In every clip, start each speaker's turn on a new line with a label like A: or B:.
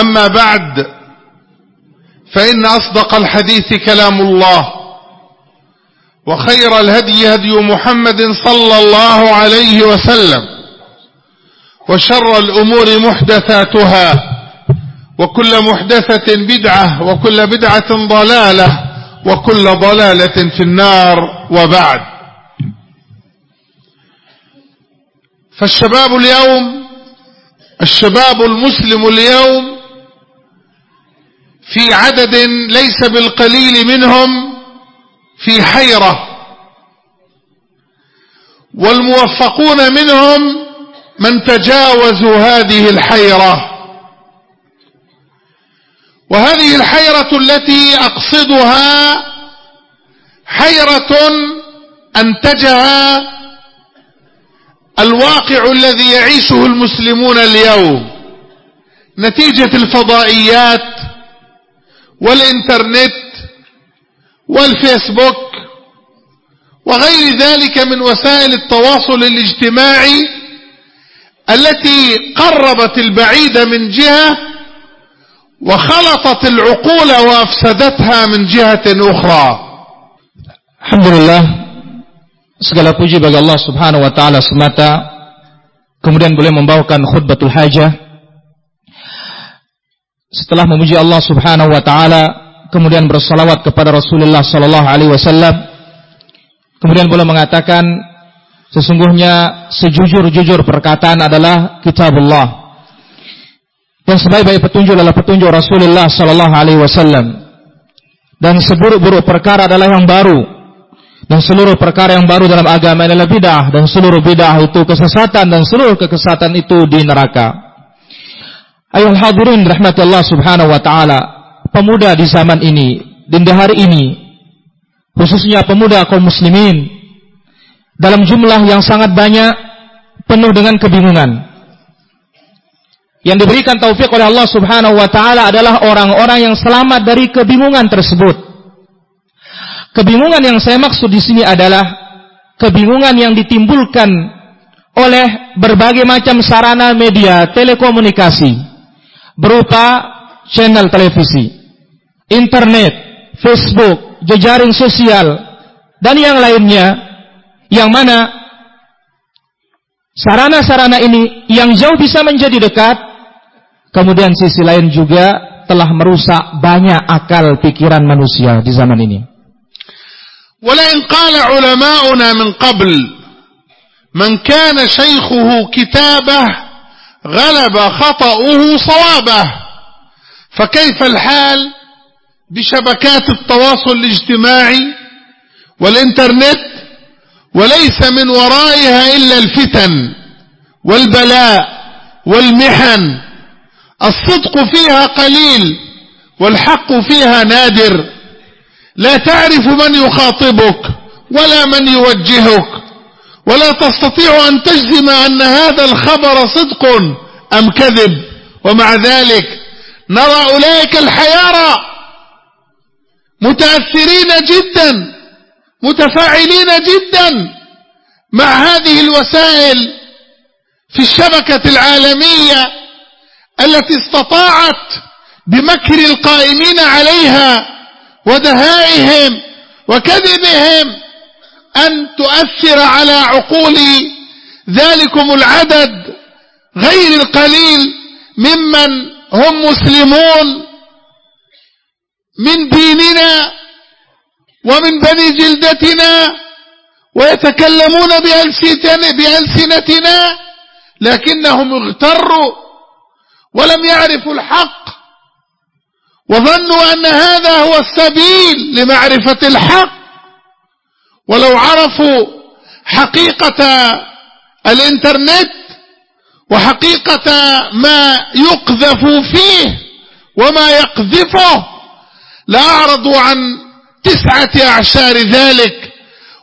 A: أما بعد فإن أصدق الحديث كلام الله وخير الهدي هدي محمد صلى الله عليه وسلم وشر الأمور محدثاتها وكل محدثة بدعة وكل بدعة ضلالة وكل ضلالة في النار وبعد. فالشباب اليوم الشباب المسلم اليوم في عدد ليس بالقليل منهم في حيرة. والموفقون منهم من تجاوزوا هذه الحيرة. وهذه الحيرة التي أقصدها حيرة أنتجها الواقع الذي يعيشه المسلمون اليوم. نتيجة الفضائيات والإنترنت والفيسبوك وغير ذلك من وسائل التواصل الاجتماعي التي قربت البعيد من جهة وخلطت العقول وأفسدتها من جهة أخرى.
B: الحمد لله. Segala puji bagi Allah Subhanahu wa taala semata. Kemudian boleh membawakan khutbatul hajah. Setelah memuji Allah Subhanahu wa taala kemudian bersalawat kepada Rasulullah sallallahu alaihi wasallam kemudian boleh mengatakan sesungguhnya sejujur-jujur perkataan adalah kitabullah dan sebaik-baik petunjuk adalah petunjuk Rasulullah sallallahu alaihi wasallam dan seburuk-buruk perkara adalah yang baru dan seluruh perkara yang baru dalam agama adalah bid'ah dan seluruh bid'ah itu kesesatan dan seluruh kekesatan itu di neraka. Ayol hadirin rahmat Allah subhanahu wa ta'ala pemuda di zaman ini dan di hari ini khususnya pemuda kaum muslimin dalam jumlah yang sangat banyak penuh dengan kebingungan. Yang diberikan taufik oleh Allah subhanahu wa ta'ala adalah orang-orang yang selamat dari kebingungan tersebut. Kebingungan yang saya maksud di sini adalah kebingungan yang ditimbulkan oleh berbagai macam sarana media telekomunikasi berupa channel televisi, internet, Facebook, jejaring sosial dan yang lainnya yang mana sarana-sarana ini yang jauh bisa menjadi dekat kemudian sisi lain juga telah merusak banyak akal pikiran manusia di zaman ini.
A: ولئن قال علماؤنا من قبل من كان شيخه كتابه غلب خطأه صوابه. فكيف الحال بشبكات التواصل الاجتماعي والإنترنت وليس من ورائها إلا الفتن والبلاء والمحن. الصدق فيها قليل والحق فيها نادر. لا تعرف من يخاطبك ولا من يوجهك. ولا تستطيع أن تجزم أن هذا الخبر صدق أم كذب. ومع ذلك نرى أولئك الحيارى متأثرين جدا متفاعلين جدا مع هذه الوسائل في الشبكة العالمية التي استطاعت بمكر القائمين عليها ودهائهم وكذبهم أن تؤثر على عقول ذلكم العدد غير القليل ممن هم مسلمون من ديننا ومن بني جلدتنا ويتكلمون بألسنتنا لكنهم اغتروا ولم يعرفوا الحق وظنوا أن هذا هو السبيل لمعرفة الحق. ولو عرفوا حقيقة الإنترنت وحقيقة ما يقذف فيه وما يقذفه لأعرضوا عن تسعة أعشار ذلك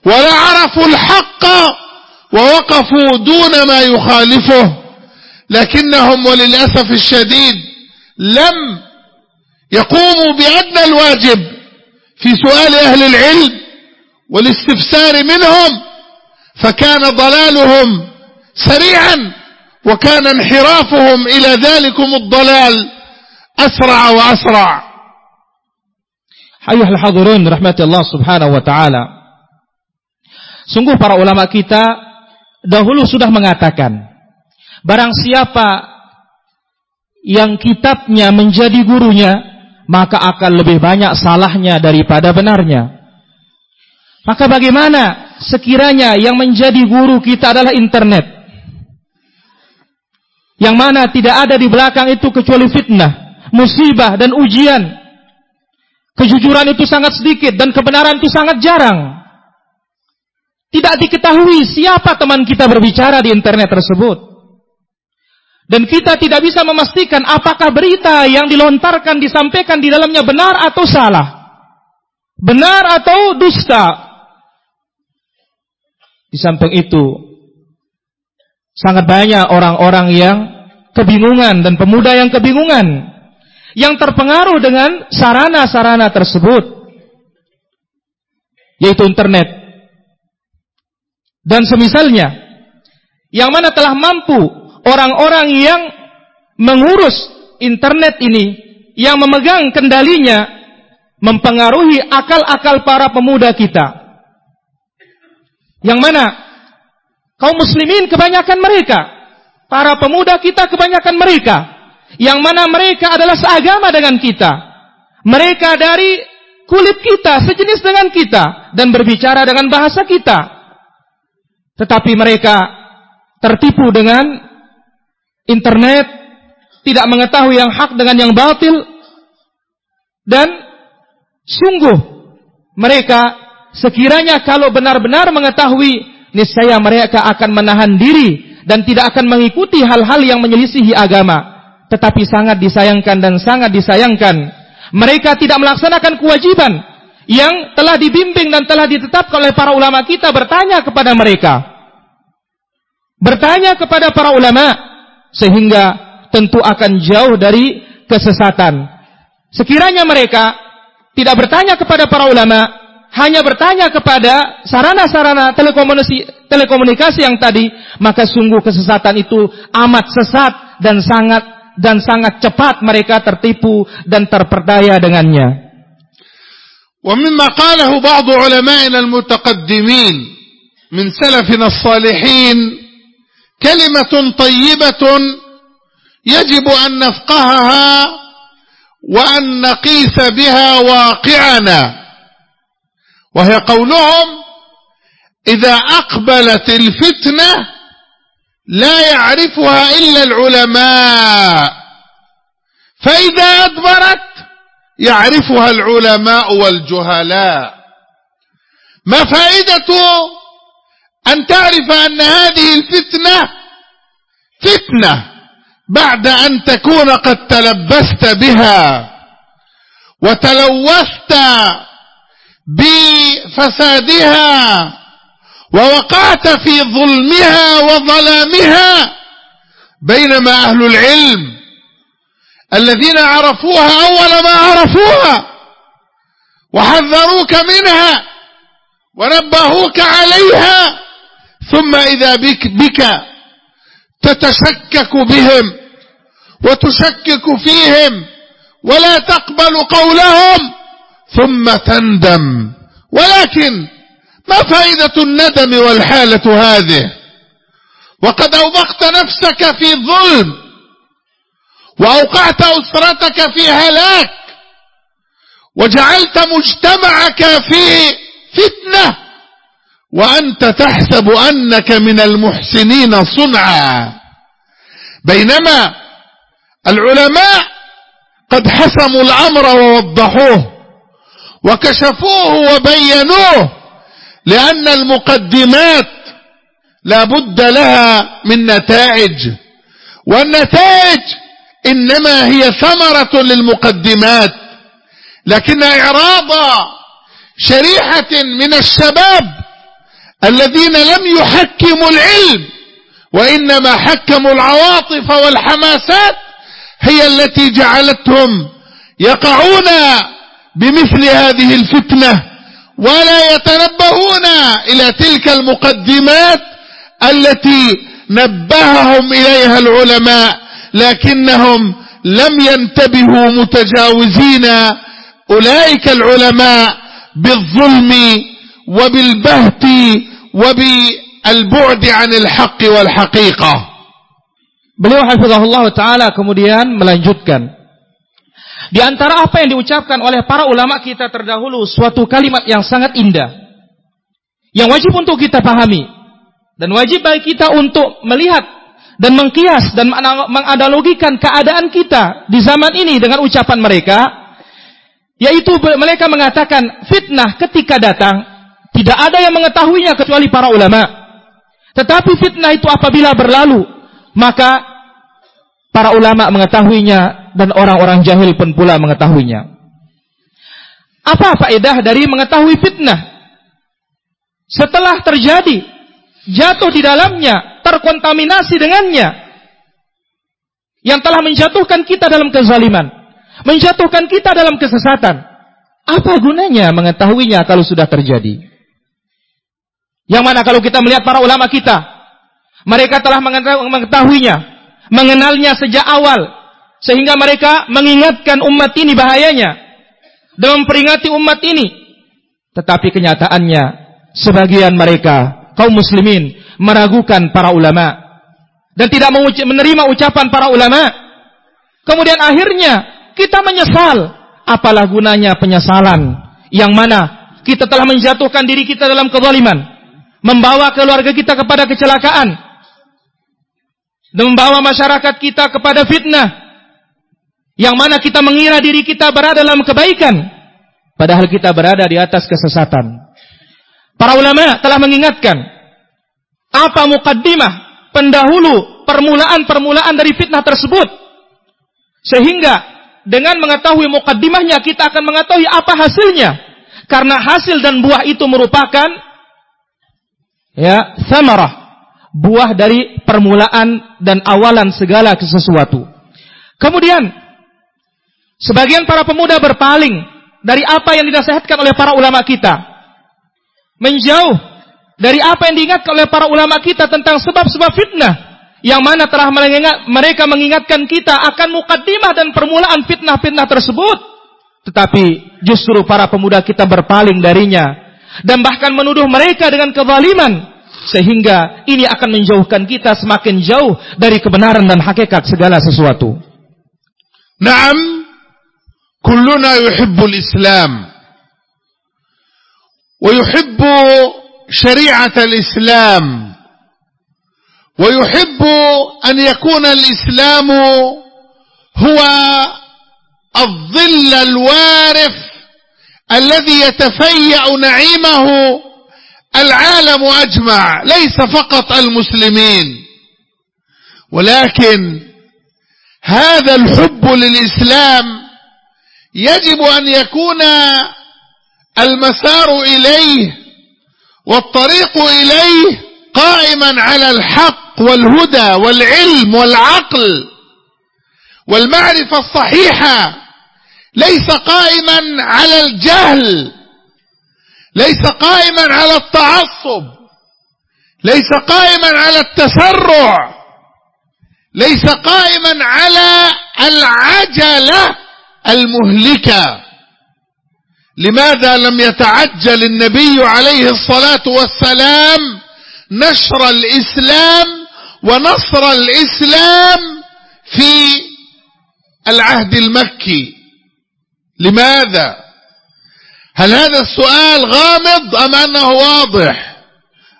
A: ولا عرفوا الحق ووقفوا دون ما يخالفه لكنهم وللأسف الشديد لم يقوموا بأدنى الواجب في سؤال أهل العلم والاستفسار منهم فكان ضلالهم سريعا وكان انحرافهم إلى ذلكم الضلال أسرع وأسرع
B: Ayuhal hadirun rahmati Allah subhanahu wa ta'ala Sungguh para ulama kita Dahulu sudah mengatakan Barang siapa Yang kitabnya menjadi gurunya Maka akan lebih banyak salahnya daripada benarnya maka bagaimana sekiranya yang menjadi guru kita adalah internet Yang mana tidak ada di belakang itu kecuali fitnah Musibah dan ujian Kejujuran itu sangat sedikit dan kebenaran itu sangat jarang. Tidak diketahui siapa teman kita berbicara di internet tersebut. Dan kita tidak bisa memastikan apakah berita yang dilontarkan disampaikan di dalamnya benar atau salah. Benar atau dusta. Di samping itu, sangat banyak orang-orang yang kebingungan dan pemuda yang kebingungan yang terpengaruh dengan sarana-sarana tersebut yaitu internet. Dan semisalnya yang mana telah mampu orang-orang yang mengurus internet ini yang memegang kendalinya mempengaruhi akal-akal para pemuda kita yang mana kaum muslimin kebanyakan mereka para pemuda kita kebanyakan mereka yang mana mereka adalah seagama dengan kita. Mereka dari kulit kita, sejenis dengan kita dan berbicara dengan bahasa kita. Tetapi mereka tertipu dengan internet, tidak mengetahui yang hak dengan yang batil dan sungguh mereka sekiranya kalau benar-benar mengetahui niscaya mereka akan menahan diri dan tidak akan mengikuti hal-hal yang menyelisihi agama. Tetapi sangat disayangkan dan sangat disayangkan mereka tidak melaksanakan kewajiban yang telah dibimbing dan telah ditetapkan oleh para ulama kita bertanya kepada mereka. Bertanya kepada para ulama sehingga tentu akan jauh dari kesesatan. Sekiranya mereka tidak bertanya kepada para ulama hanya bertanya kepada sarana-sarana telekomunikasi, telekomunikasi yang tadi maka sungguh kesesatan itu amat sesat dan sangat dan sangat cepat mereka tertipu dan terperdaya dengannya.
A: ومما قاله بعض علمائنا المتقدمين من سلفنا الصالحين كلمة طيبة يجب أن نفقهها وأن نقيس بها واقعنا وهي قولهم إذا أقبلت الفتنة لا يعرفها إلا العلماء. فإذا أدبرت يعرفها العلماء والجهلاء. ما فائدة أن تعرف أن هذه الفتنة فتنة بعد أن تكون قد تلبست بها وتلوثت بفسادها ووقعت في ظلمها وظلامها بينما أهل العلم الذين عرفوها أول ما عرفوها وحذروك منها ونبهوك عليها ثم إذا بك, بك تتشكك بهم وتشكك فيهم ولا تقبل قولهم ثم تندم. ولكن ما فائدة الندم والحالة هذه؟ وقد أوبقت نفسك في ظلم وأوقعت أسرتك في هلاك وجعلت مجتمعك في فتنة وأنت تحسب أنك من المحسنين صنعا. بينما العلماء قد حسموا الأمر ووضحوه. وكشفوه وبينوه لأن المقدمات لا بد لها من نتائج والنتائج إنما هي ثمرة للمقدمات لكن إعراض شريحة من الشباب الذين لم يحكموا العلم وإنما حكموا العواطف والحماسات هي التي جعلتهم يقعون بمثل هذه الفتنة ولا يتنبهون إلى تلك المقدمات التي نبههم إليها العلماء لكنهم لم ينتبهوا متجاوزين أولئك العلماء بالظلم وبالبهت وبالبعد عن الحق والحقيقة.
B: Beliau hafizahullah taala kemudian melanjutkan. Di antara apa yang diucapkan oleh para ulama kita terdahulu suatu kalimat yang sangat indah. Yang wajib untuk kita pahami. Dan wajib bagi kita untuk melihat dan mengkias dan menganalogikan keadaan kita di zaman ini dengan ucapan mereka yaitu mereka mengatakan fitnah ketika datang tidak ada yang mengetahuinya kecuali para ulama. Tetapi fitnah itu apabila berlalu maka para ulama mengetahuinya dan orang-orang jahil pun pula mengetahuinya apa faedah dari mengetahui fitnah setelah terjadi jatuh di dalamnya terkontaminasi dengannya yang telah menjatuhkan kita dalam kezaliman menjatuhkan kita dalam kesesatan. Apa gunanya mengetahuinya kalau sudah terjadi? Yang mana kalau kita melihat para ulama kita, mereka telah mengetahuinya, mengenalnya sejak awal, sehingga mereka mengingatkan umat ini bahayanya dan memperingati umat ini. Tetapi kenyataannya, sebagian mereka, kaum muslimin, meragukan para ulama dan tidak menerima ucapan para ulama. Kemudian akhirnya kita menyesal. Apalah gunanya penyesalan yang mana kita telah menjatuhkan diri kita dalam kezaliman, membawa keluarga kita kepada kecelakaan, dan membawa masyarakat kita kepada fitnah, yang mana kita mengira diri kita berada dalam kebaikan, padahal kita berada di atas kesesatan. Para ulama telah mengingatkan apa mukaddimah, pendahulu, permulaan-permulaan dari fitnah tersebut. Sehingga dengan mengetahui mukaddimahnya kita akan mengetahui apa hasilnya. Karena hasil dan buah itu merupakan ya samarah, buah dari permulaan dan awalan segala sesuatu. Kemudian sebagian para pemuda berpaling dari apa yang dinasihatkan oleh para ulama kita. Menjauh dari apa yang diingatkan oleh para ulama kita tentang sebab-sebab fitnah yang mana telah mereka mengingatkan kita akan mukaddimah dan permulaan fitnah-fitnah tersebut. Tetapi justru para pemuda kita berpaling darinya dan bahkan menuduh mereka dengan kezaliman sehingga ini akan menjauhkan kita semakin jauh dari kebenaran dan hakikat segala sesuatu.
A: Naam, kulluna yuhibbul Islam yuhibbu syari'at al-Islam ويحب أن يكون الإسلام هو الظل الوارف الذي يتفيأ نعيمه العالم أجمع ليس فقط المسلمين. ولكن هذا الحب للإسلام يجب أن يكون المسار إليه والطريق إليه قائما على الحق والهدى والعلم والعقل. والمعرفة الصحيحة ليس قائما على الجهل. ليس قائما على التعصب ليس قائما على التسرع ليس قائما على العجلة المهلكة. لماذا لم يتعجل النبي عليه الصلاة والسلام نشر الإسلام ونصر الإسلام في العهد المكي؟ لماذا؟ هل هذا السؤال غامض أم أنه واضح؟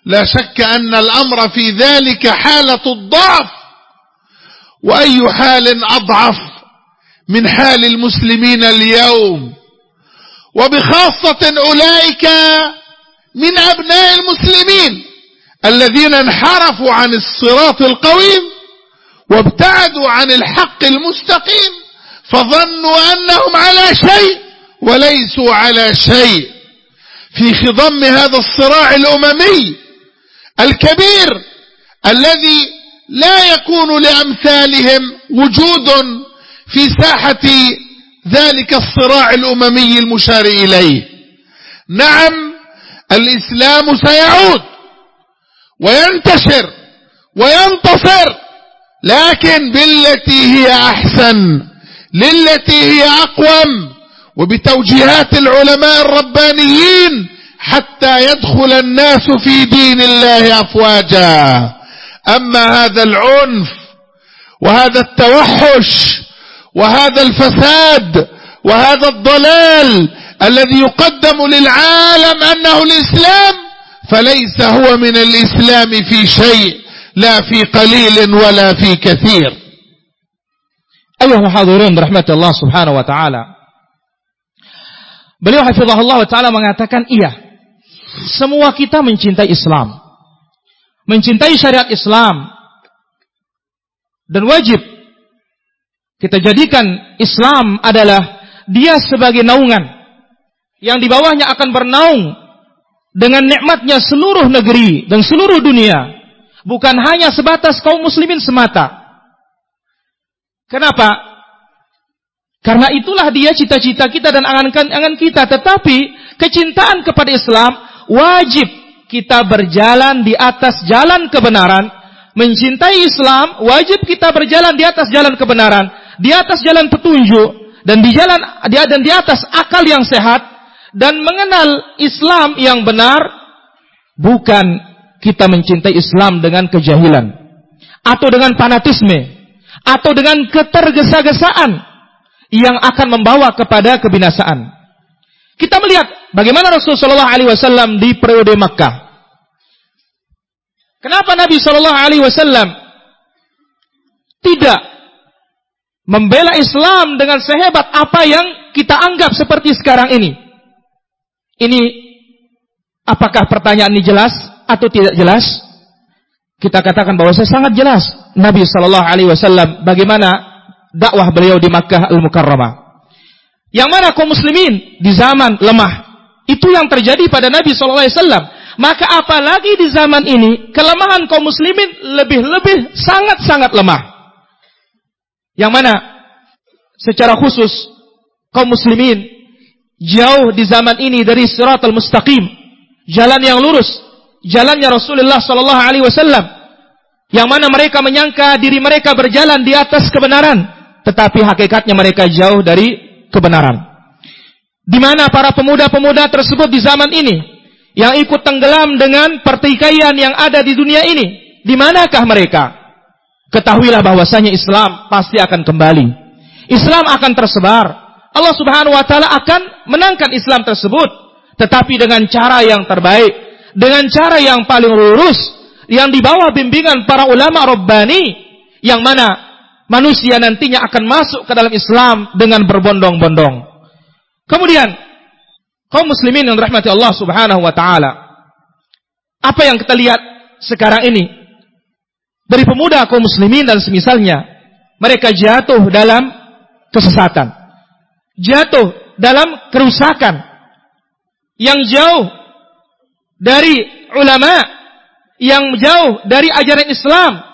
A: لا شك أن الأمر في ذلك حالة الضعف. وأي حال أضعف من حال المسلمين اليوم؟ وبخاصة أولئك من أبناء المسلمين الذين انحرفوا عن الصراط القويم وابتعدوا عن الحق المستقيم فظنوا أنهم على شيء. وليسوا على شيء. في خضم هذا الصراع الأممي الكبير الذي لا يكون لأمثالهم وجود في ساحة ذلك الصراع الأممي المشار إليه. نعم الإسلام سيعود وينتشر وينتصر لكن بالتي هي أحسن للتي هي أقوم وبتوجيهات العلماء الربانيين حتى يدخل الناس في دين الله أفواجا. أما هذا العنف وهذا التوحش وهذا الفساد وهذا الضلال الذي يقدم للعالم أنه الإسلام فليس هو من الإسلام في شيء لا في قليل ولا في كثير.
B: أيها الحاضرين برحمة الله سبحانه وتعالى Beliau hafizahullah ta'ala mengatakan iya. Semua kita mencintai Islam. Mencintai syariat Islam. Dan wajib kita jadikan Islam adalah dia sebagai naungan. Yang di bawahnya akan bernaung dengan nikmatnya seluruh negeri dan seluruh dunia. Bukan hanya sebatas kaum muslimin semata. Kenapa? Karena itulah dia cita-cita kita dan angan-angan kita. Tetapi kecintaan kepada Islam wajib kita berjalan di atas jalan kebenaran. Mencintai Islam wajib kita berjalan di atas jalan kebenaran, di atas jalan petunjuk dan di jalan dan di atas akal yang sehat dan mengenal Islam yang benar bukan kita mencintai Islam dengan kejahilan atau dengan fanatisme atau dengan ketergesa-gesaan yang akan membawa kepada kebinasaan. Kita melihat bagaimana Rasulullah SAW di periode Makkah. Kenapa Nabi Shallallahu Alaihi Wasallam tidak membela Islam dengan sehebat apa yang kita anggap seperti sekarang ini? Ini apakah pertanyaan ini jelas atau tidak jelas? Kita katakan bahwa saya sangat jelas Nabi Shallallahu Alaihi Wasallam bagaimana dakwah beliau di Makkah Al Mukarramah. Yang mana kaum muslimin di zaman lemah itu yang terjadi pada Nabi Wasallam. Maka apalagi di zaman ini kelemahan kaum muslimin lebih-lebih sangat-sangat lemah. Yang mana secara khusus kaum muslimin jauh di zaman ini dari siratal mustaqim, jalan yang lurus, jalannya Rasulullah sallallahu alaihi wasallam yang mana mereka menyangka diri mereka berjalan di atas kebenaran, tetapi hakikatnya mereka jauh dari kebenaran. Di mana para pemuda-pemuda tersebut di zaman ini yang ikut tenggelam dengan pertikaian yang ada di dunia ini, di manakah mereka? Ketahuilah bahwasanya Islam pasti akan kembali. Islam akan tersebar. Allah Subhanahu wa taala akan menangkan Islam tersebut, tetapi dengan cara yang terbaik, dengan cara yang paling lurus, yang di bawah bimbingan para ulama Rabbani yang mana manusia nantinya akan masuk ke dalam Islam dengan berbondong-bondong. Kemudian kaum muslimin yang rahmati Allah Subhanahu wa taala. Apa yang kita lihat sekarang ini dari pemuda kaum muslimin dan semisalnya mereka jatuh dalam kesesatan. Jatuh dalam kerusakan yang jauh dari ulama yang jauh dari ajaran Islam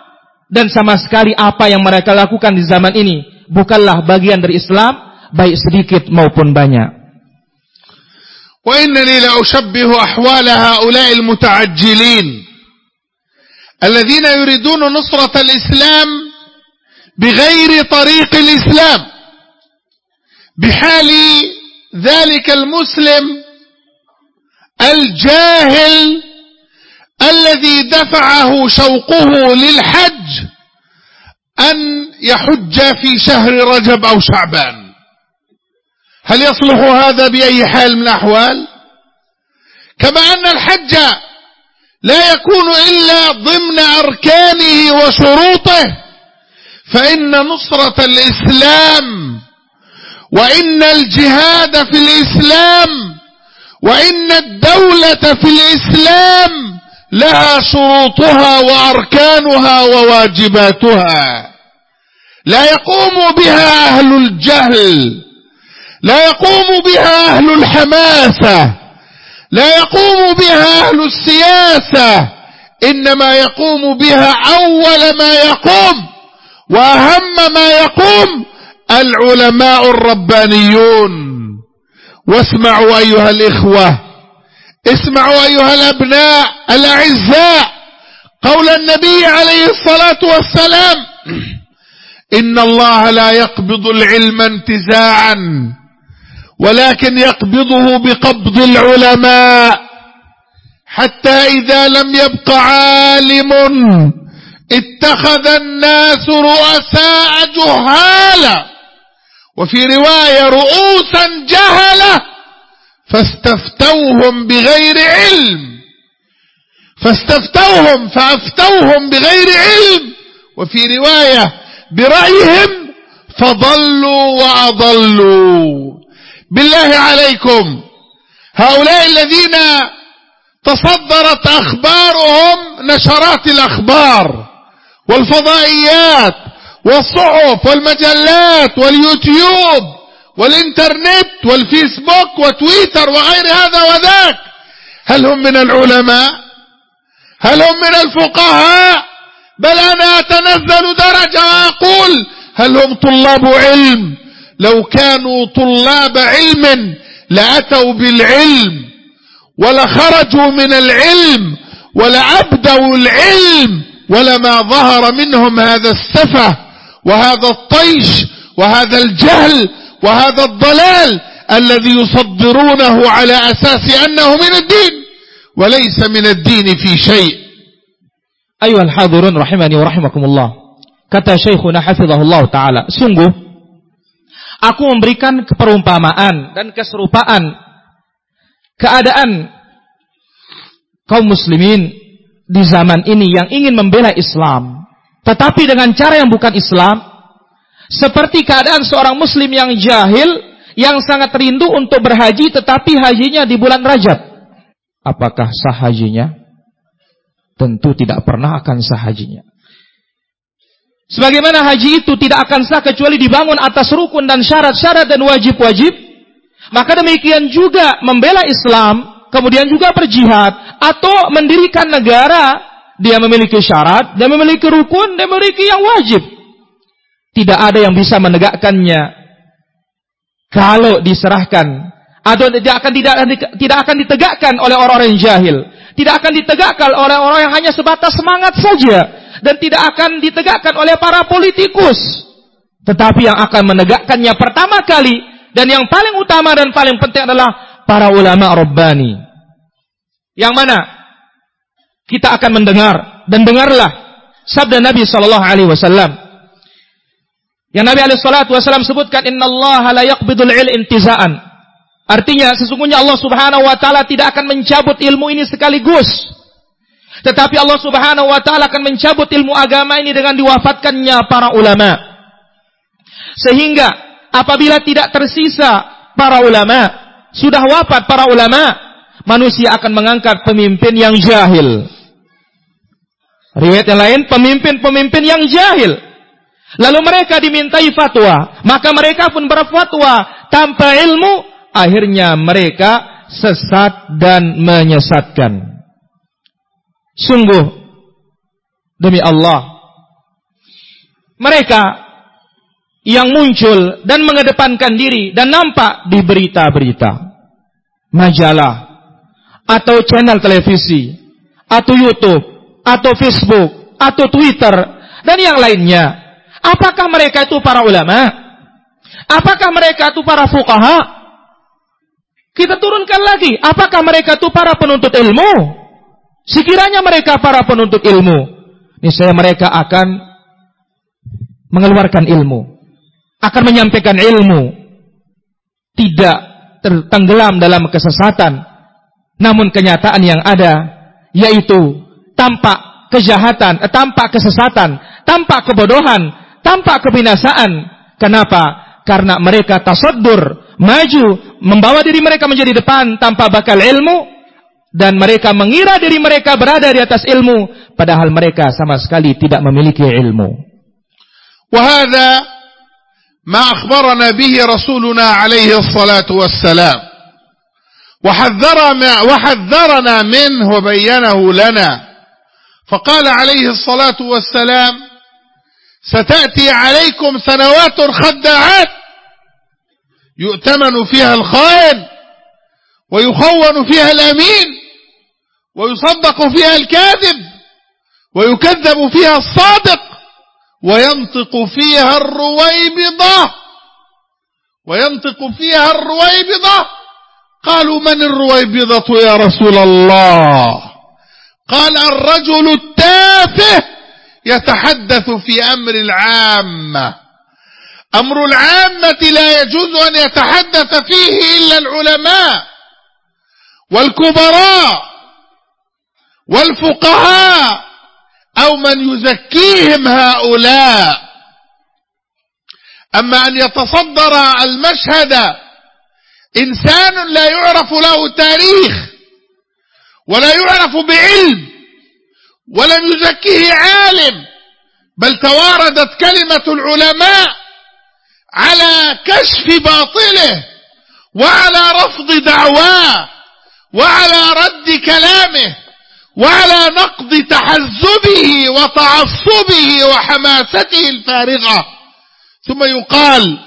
B: dan sama sekali apa yang mereka lakukan di zaman ini bukanlah bagian dari Islam baik sedikit maupun banyak.
A: وإنني لأشبه أحوال هؤلاء المتعجلين الذين يريدون نصرة الإسلام بغير طريق الإسلام بحال ذلك المسلم الجاهل الذي دفعه شوقه للحج أن يحج في شهر رجب أو شعبان. هل يصلح هذا بأي حال من الأحوال؟ كما أن الحج لا يكون إلا ضمن أركانه وشروطه فإن نصرة الإسلام وإن الجهاد في الإسلام وإن الدولة في الإسلام لها شروطها وأركانها وواجباتها. لا يقوم بها أهل الجهل لا يقوم بها أهل الحماسة لا يقوم بها أهل السياسة إنما يقوم بها أول ما يقوم وأهم ما يقوم العلماء الربانيون. واسمعوا أيها الإخوة اسمعوا أيها الأبناء الأعزاء قول النبي عليه الصلاة والسلام إن الله لا يقبض العلم انتزاعا ولكن يقبضه بقبض العلماء حتى إذا لم يبق عالم اتخذ الناس رؤساء جهالا وفي رواية رؤوسا جهلة فاستفتوهم بغير علم. فاستفتوهم فأفتوهم بغير علم. وفي رواية برأيهم فضلوا وأضلوا. بالله عليكم. هؤلاء الذين تصدرت أخبارهم نشرات الأخبار والفضائيات والصحف والمجلات واليوتيوب. والإنترنت والفيسبوك وتويتر وغير هذا وذاك. هل هم من العلماء؟ هل هم من الفقهاء؟ بل أنا أتنزل درجة وأقول هل هم طلاب علم؟ لو كانوا طلاب علم لأتوا بالعلم ولخرجوا من العلم ولأبدوا العلم ولما ظهر منهم هذا السفه وهذا الطيش وهذا الجهل وهذا الضلال الذي يصدرونه على أساس أنه من الدين وليس من الدين في شيء
B: أيها الحاضرون رحمني ورحمكم الله kata Syekhuna hafizahullah taala sungguh aku memberikan perumpamaan dan keserupaan keadaan kaum muslimin di zaman ini yang ingin membela Islam tetapi dengan cara yang bukan Islam seperti keadaan seorang muslim yang jahil yang sangat rindu untuk berhaji tetapi hajinya di bulan Rajab apakah sah hajinya tentu tidak pernah akan sah hajinya Sebagaimana haji itu tidak akan sah kecuali dibangun atas rukun dan syarat-syarat dan wajib-wajib. Maka demikian juga membela Islam, kemudian juga berjihad atau mendirikan negara, dia memiliki syarat, dia memiliki rukun, dia memiliki yang wajib. Tidak ada yang bisa menegakkannya kalau diserahkan atau tidak akan tidak tidak akan ditegakkan oleh orang-orang yang jahil, tidak akan ditegakkan oleh orang yang hanya sebatas semangat saja dan tidak akan ditegakkan oleh para politikus. Tetapi yang akan menegakkannya pertama kali dan yang paling utama dan paling penting adalah para ulama Rabbani. Yang mana kita akan mendengar dan dengarlah sabda Nabi sallallahu alaihi wasallam. Yang Nabi alaihi salatu wasallam sebutkan la yaqbidul il intizaan. Artinya sesungguhnya Allah Subhanahu wa taala tidak akan mencabut ilmu ini sekaligus. Tetapi Allah Subhanahu wa taala akan mencabut ilmu agama ini dengan diwafatkannya para ulama. Sehingga apabila tidak tersisa para ulama, sudah wafat para ulama, manusia akan mengangkat pemimpin yang jahil. Riwayat yang lain, pemimpin-pemimpin yang jahil. Lalu mereka dimintai fatwa, maka mereka pun berfatwa tanpa ilmu, akhirnya mereka sesat dan menyesatkan. Sungguh demi Allah mereka yang muncul dan mengedepankan diri dan nampak di berita-berita, majalah atau channel televisi atau YouTube atau Facebook atau Twitter dan yang lainnya. Apakah mereka itu para ulama? Apakah mereka itu para fuqaha? Kita turunkan lagi, apakah mereka itu para penuntut ilmu? Sekiranya mereka para penuntut ilmu, niscaya mereka akan mengeluarkan ilmu, akan menyampaikan ilmu, tidak tertenggelam dalam kesesatan. Namun kenyataan yang ada yaitu tampak kejahatan, eh, tampak kesesatan, tampak kebodohan, tampak kebinasaan. Kenapa? Karena mereka tasadur, maju, membawa diri mereka menjadi depan tanpa bakal ilmu, dan mereka mengira diri mereka berada di atas ilmu padahal mereka sama sekali tidak memiliki ilmu.
A: وهذا ما أخبرنا به رسولنا عليه الصلاة والسلام وحذرنا, وحذرنا منه وبينه لنا فقال عليه الصلاة والسلام ستأتي عليكم سنوات خداعات يؤتمن فيها الخائن ويخون فيها الأمين ويصدق فيها الكاذب ويكذب فيها الصادق وينطق فيها الرويبضة وينطق فيها الرويبضة قالوا من الرويبضة يا رسول الله قال الرجل التافه يتحدث في أمر العامة أمر العامة لا يجوز أن يتحدث فيه إلا العلماء والكبراء والفقهاء أو من يزكيهم هؤلاء. أما أن يتصدر المشهد إنسان لا يعرف له تاريخ ولا يعرف بعلم ولم يزكيه عالم بل تواردت كلمة العلماء على كشف باطله وعلى رفض دعواه وعلى رد كلامه وعلى نقض تحزبه وتعصبه وحماسته الفارغة. ثم يقال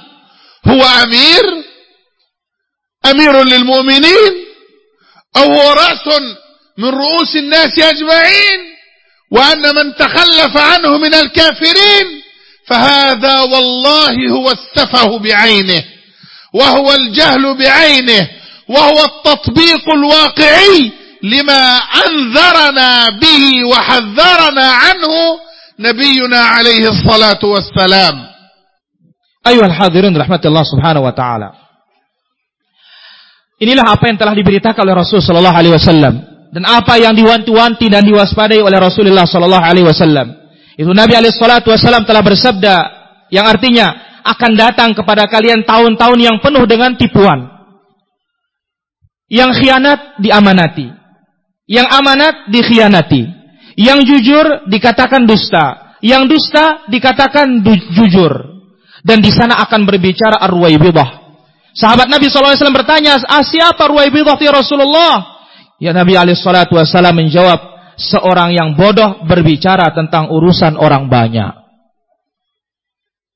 A: هو أمير أمير للمؤمنين أو هو رأس من رؤوس الناس أجمعين. وأن من تخلف عنه من الكافرين فهذا والله هو السفه بعينه وهو الجهل بعينه وهو التطبيق الواقعي لما أنذرنا به وحذرنا عنه نبينا عليه الصلاة والسلام.
B: أيها الحاضرين رحمة الله سبحانه وتعالى. Inilah apa yang telah diberitakan oleh Rasul Sallallahu Alaihi Wasallam. Dan apa yang diwanti-wanti dan diwaspadai oleh Rasulullah Sallallahu Alaihi Wasallam. Itu Nabi Alaihi Wasallam telah bersabda yang artinya akan datang kepada kalian tahun-tahun yang penuh dengan tipuan. Yang khianat diamanati. Yang amanat dikhianati. Yang jujur dikatakan dusta. Yang dusta dikatakan jujur. Dan di sana akan berbicara Ar-Ruwaibidah. Sahabat Nabi SAW bertanya, ah, siapa Ruwaibidah ya Rasulullah? Ya Nabi SAW menjawab, seorang yang bodoh berbicara tentang urusan orang banyak.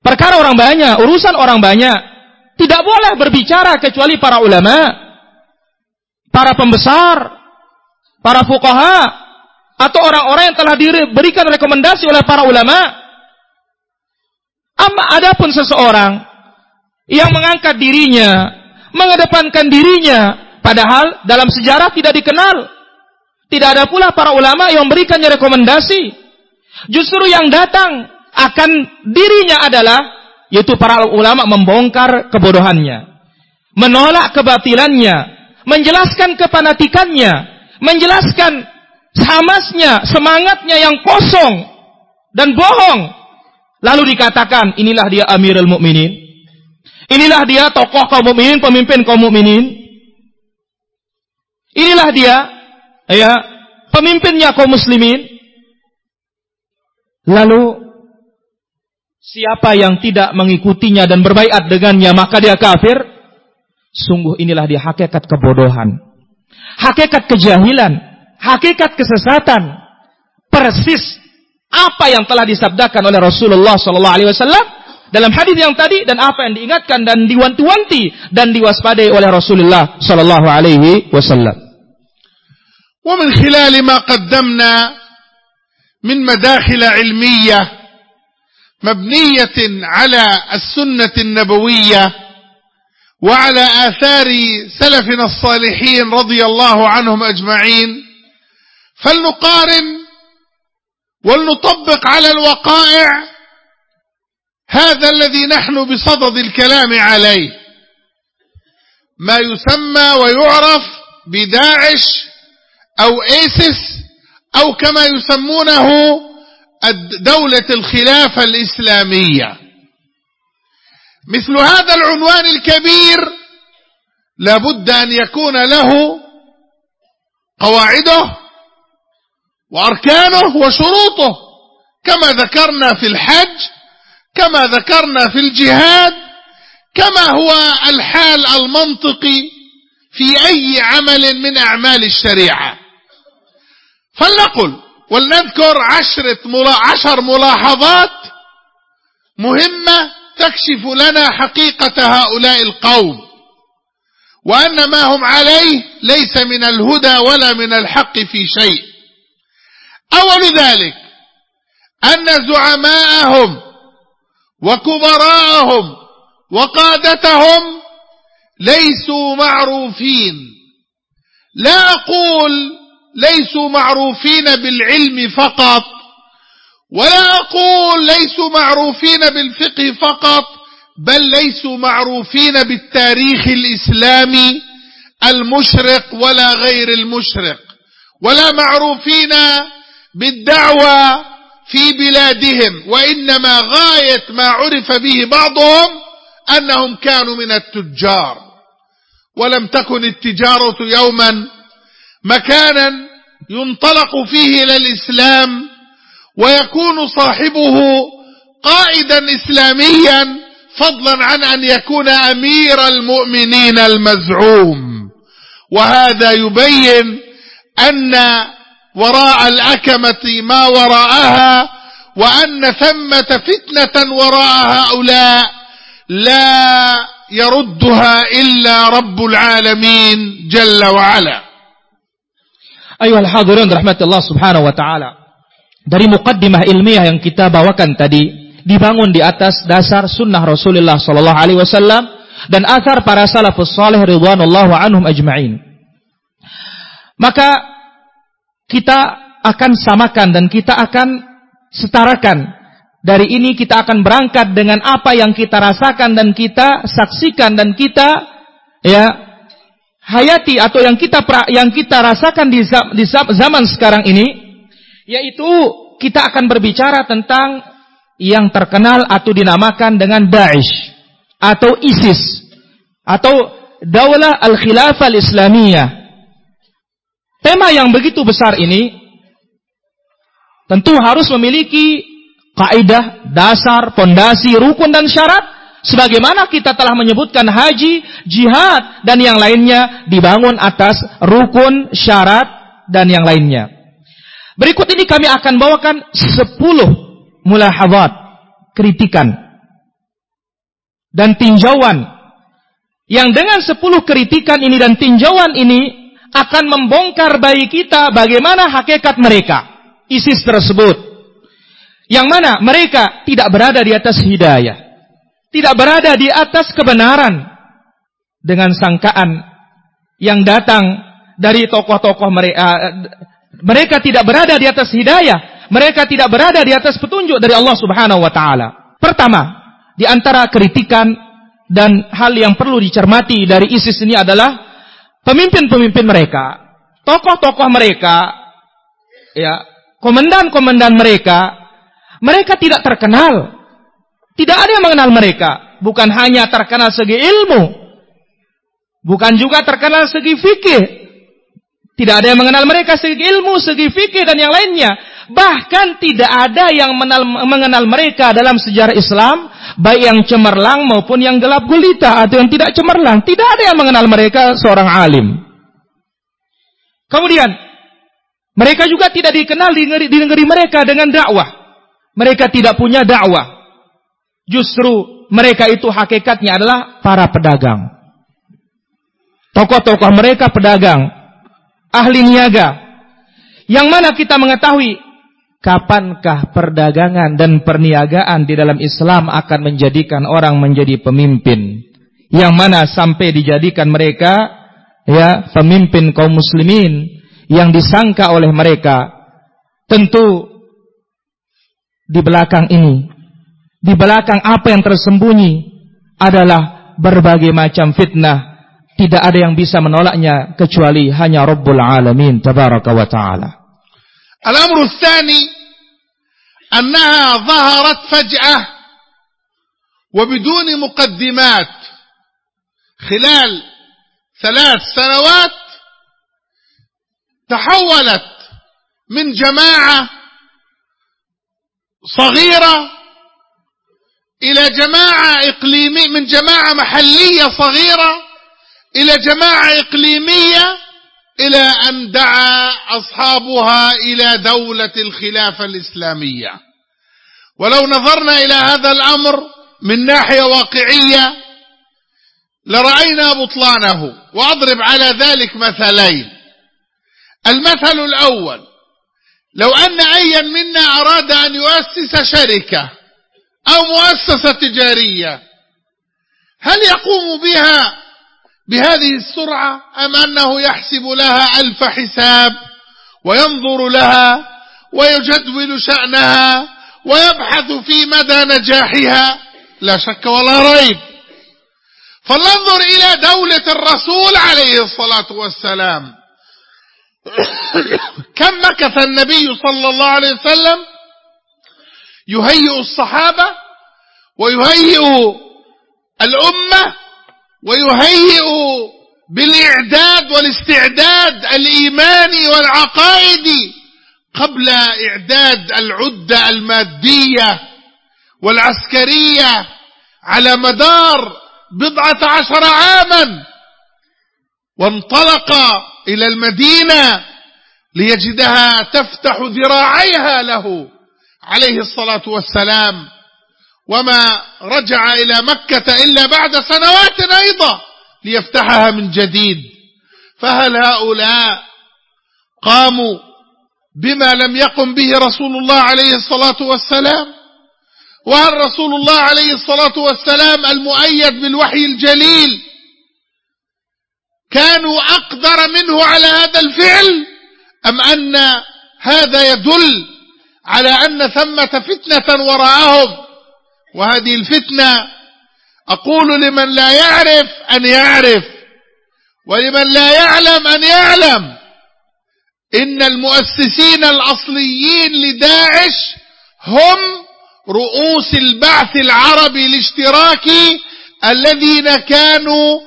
B: Perkara orang banyak, urusan orang banyak. Tidak boleh berbicara kecuali para ulama para pembesar, para fukaha, atau orang-orang yang telah diberikan rekomendasi oleh para ulama. Amma adapun seseorang yang mengangkat dirinya, mengedepankan dirinya, padahal dalam sejarah tidak dikenal. Tidak ada pula para ulama yang memberikannya rekomendasi. Justru yang datang akan dirinya adalah yaitu para ulama membongkar kebodohannya, menolak kebatilannya, menjelaskan kepanatikannya, menjelaskan hamasnya, semangatnya yang kosong dan bohong. Lalu dikatakan, inilah dia Amirul Mukminin. Inilah dia tokoh kaum mukminin, pemimpin kaum mukminin. Inilah dia ya, pemimpinnya kaum muslimin. Lalu siapa yang tidak mengikutinya dan berbaiat dengannya maka dia kafir. Sungguh inilah dia hakikat kebodohan. Hakikat kejahilan. Hakikat kesesatan. Persis apa yang telah disabdakan oleh Rasulullah SAW dalam hadis yang tadi dan apa yang diingatkan dan diwanti-wanti dan diwaspadai oleh Rasulullah sallallahu alaihi wasallam.
A: ومن خلال ما قدمنا من مداخل علمية مبنية على السنة النبوية وعلى آثار سلفنا الصالحين رضي الله عنهم أجمعين فلنقارن ولنطبق على الوقائع هذا الذي نحن بصدد الكلام عليه. ما يسمى ويعرف بداعش أو إيسس أو كما يسمونه دولة الخلافة الإسلامية. مثل هذا العنوان الكبير لابد أن يكون له قواعده وأركانه وشروطه كما ذكرنا في الحج كما ذكرنا في الجهاد كما هو الحال المنطقي في أي عمل من أعمال الشريعة. فلنقل ولنذكر عشرة عشر ملاحظات مهمة تكشف لنا حقيقة هؤلاء القوم وأن ما هم عليه ليس من الهدى ولا من الحق في شيء. أول ذلك أن زعماءهم وكبراءهم وقادتهم ليسوا معروفين. لا أقول ليسوا معروفين بالعلم فقط. ولا أقول ليسوا معروفين بالفقه فقط بل ليسوا معروفين بالتاريخ الإسلامي المشرق ولا غير المشرق. ولا معروفين بالدعوة في بلادهم وإنما غاية ما عرف به بعضهم أنهم كانوا من التجار. ولم تكن التجارة يوما مكانا ينطلق فيه إلى الإسلام ويكون صاحبه قائدا إسلاميا فضلا عن أن يكون أمير المؤمنين المزعوم. وهذا يبين أن وراء الأكمة ما وراءها وأن ثمة فتنة وراء هؤلاء لا يردها إلا رب العالمين جل وعلا.
B: Ayuhal hadirin rahmat Allah subhanahu wa ta'ala. Dari mukaddimah ilmiah yang kita bawakan tadi. Dibangun di atas dasar sunnah Rasulullah sallallahu alaihi wasallam. Dan asar para salafus salih ridwanullahu anhum ajma'in. Maka kita akan samakan dan kita akan setarakan dari ini kita akan berangkat dengan apa yang kita rasakan dan kita saksikan dan kita ya hayati atau yang kita yang kita rasakan di zaman sekarang ini yaitu kita akan berbicara tentang yang terkenal atau dinamakan dengan Daesh atau ISIS atau Daulah Al-Khilafah Al-Islamiyah. Tema yang begitu besar ini tentu harus memiliki kaidah, dasar, pondasi, rukun dan syarat sebagaimana kita telah menyebutkan haji, jihad dan yang lainnya dibangun atas rukun, syarat dan yang lainnya. Berikut ini kami akan bawakan 10 mulahazat, kritikan dan tinjauan yang dengan 10 kritikan ini dan tinjauan ini akan membongkar bagi kita bagaimana hakikat mereka, ISIS tersebut. Yang mana mereka tidak berada di atas hidayah, tidak berada di atas kebenaran dengan sangkaan yang datang dari tokoh-tokoh mereka mereka tidak berada di atas hidayah. Mereka tidak berada di atas petunjuk dari Allah Subhanahu wa taala. Pertama, di antara kritikan dan hal yang perlu dicermati dari ISIS ini adalah pemimpin-pemimpin mereka, tokoh-tokoh mereka, ya, komandan-komandan mereka, mereka tidak terkenal. Tidak ada yang mengenal mereka, bukan hanya terkenal segi ilmu, bukan juga terkenal segi fikih, tidak ada yang mengenal mereka segi ilmu, segi fikih dan yang lainnya. Bahkan tidak ada yang mengenal, mereka dalam sejarah Islam, baik yang cemerlang maupun yang gelap gulita atau yang tidak cemerlang. Tidak ada yang mengenal mereka seorang alim. Kemudian, mereka juga tidak dikenal di negeri, di negeri mereka dengan dakwah. Mereka tidak punya dakwah. Justru mereka itu hakikatnya adalah para pedagang. Tokoh-tokoh mereka pedagang ahli niaga. Yang mana kita mengetahui kapankah perdagangan dan perniagaan di dalam Islam akan menjadikan orang menjadi pemimpin. Yang mana sampai dijadikan mereka ya pemimpin kaum muslimin yang disangka oleh mereka tentu di belakang ini di belakang apa yang tersembunyi adalah berbagai macam fitnah tidak ada yang bisa menolaknya kecuali hanya Rabbul Alamin tabaraka wa taala.
A: الأمر الثاني أنها ظهرت فجأة وبدون مقدمات خلال ثلاث سنوات تحولت من جماعة صغيرة إلى جماعة إقليمية من جماعة محلية صغيرة إلى جماعة إقليمية إلى أن دعا أصحابها إلى دولة الخلافة الإسلامية. ولو نظرنا إلى هذا الأمر من ناحية واقعية لرأينا بطلانه. وأضرب على ذلك مثلين. المثل الأول لو أن أيا منا أراد أن يؤسس شركة أو مؤسسة تجارية. هل يقوم بها بهذه السرعة أم أنه يحسب لها ألف حساب وينظر لها ويجدول شأنها ويبحث في مدى نجاحها؟ لا شك ولا ريب. فلننظر إلى دولة الرسول عليه الصلاة والسلام. كم مكث النبي صلى الله عليه وسلم يهيئ الصحابة ويهيئ الأمة ويهيئ بالإعداد والاستعداد الإيماني والعقائدي قبل إعداد العدة المادية والعسكرية على مدار بضعة عشر عاما وانطلق إلى المدينة ليجدها تفتح ذراعيها له عليه الصلاة والسلام وما رجع إلى مكة إلا بعد سنوات أيضا ليفتحها من جديد. فهل هؤلاء قاموا بما لم يقم به رسول الله عليه الصلاة والسلام؟ وهل رسول الله عليه الصلاة والسلام المؤيد بالوحي الجليل كانوا أقدر منه على هذا الفعل؟ أم أن هذا يدل على أن ثمة فتنة وراءهم. وهذه الفتنة أقول لمن لا يعرف أن يعرف ولمن لا يعلم أن يعلم. إن المؤسسين الأصليين لداعش هم رؤوس البعث العربي الاشتراكي الذين كانوا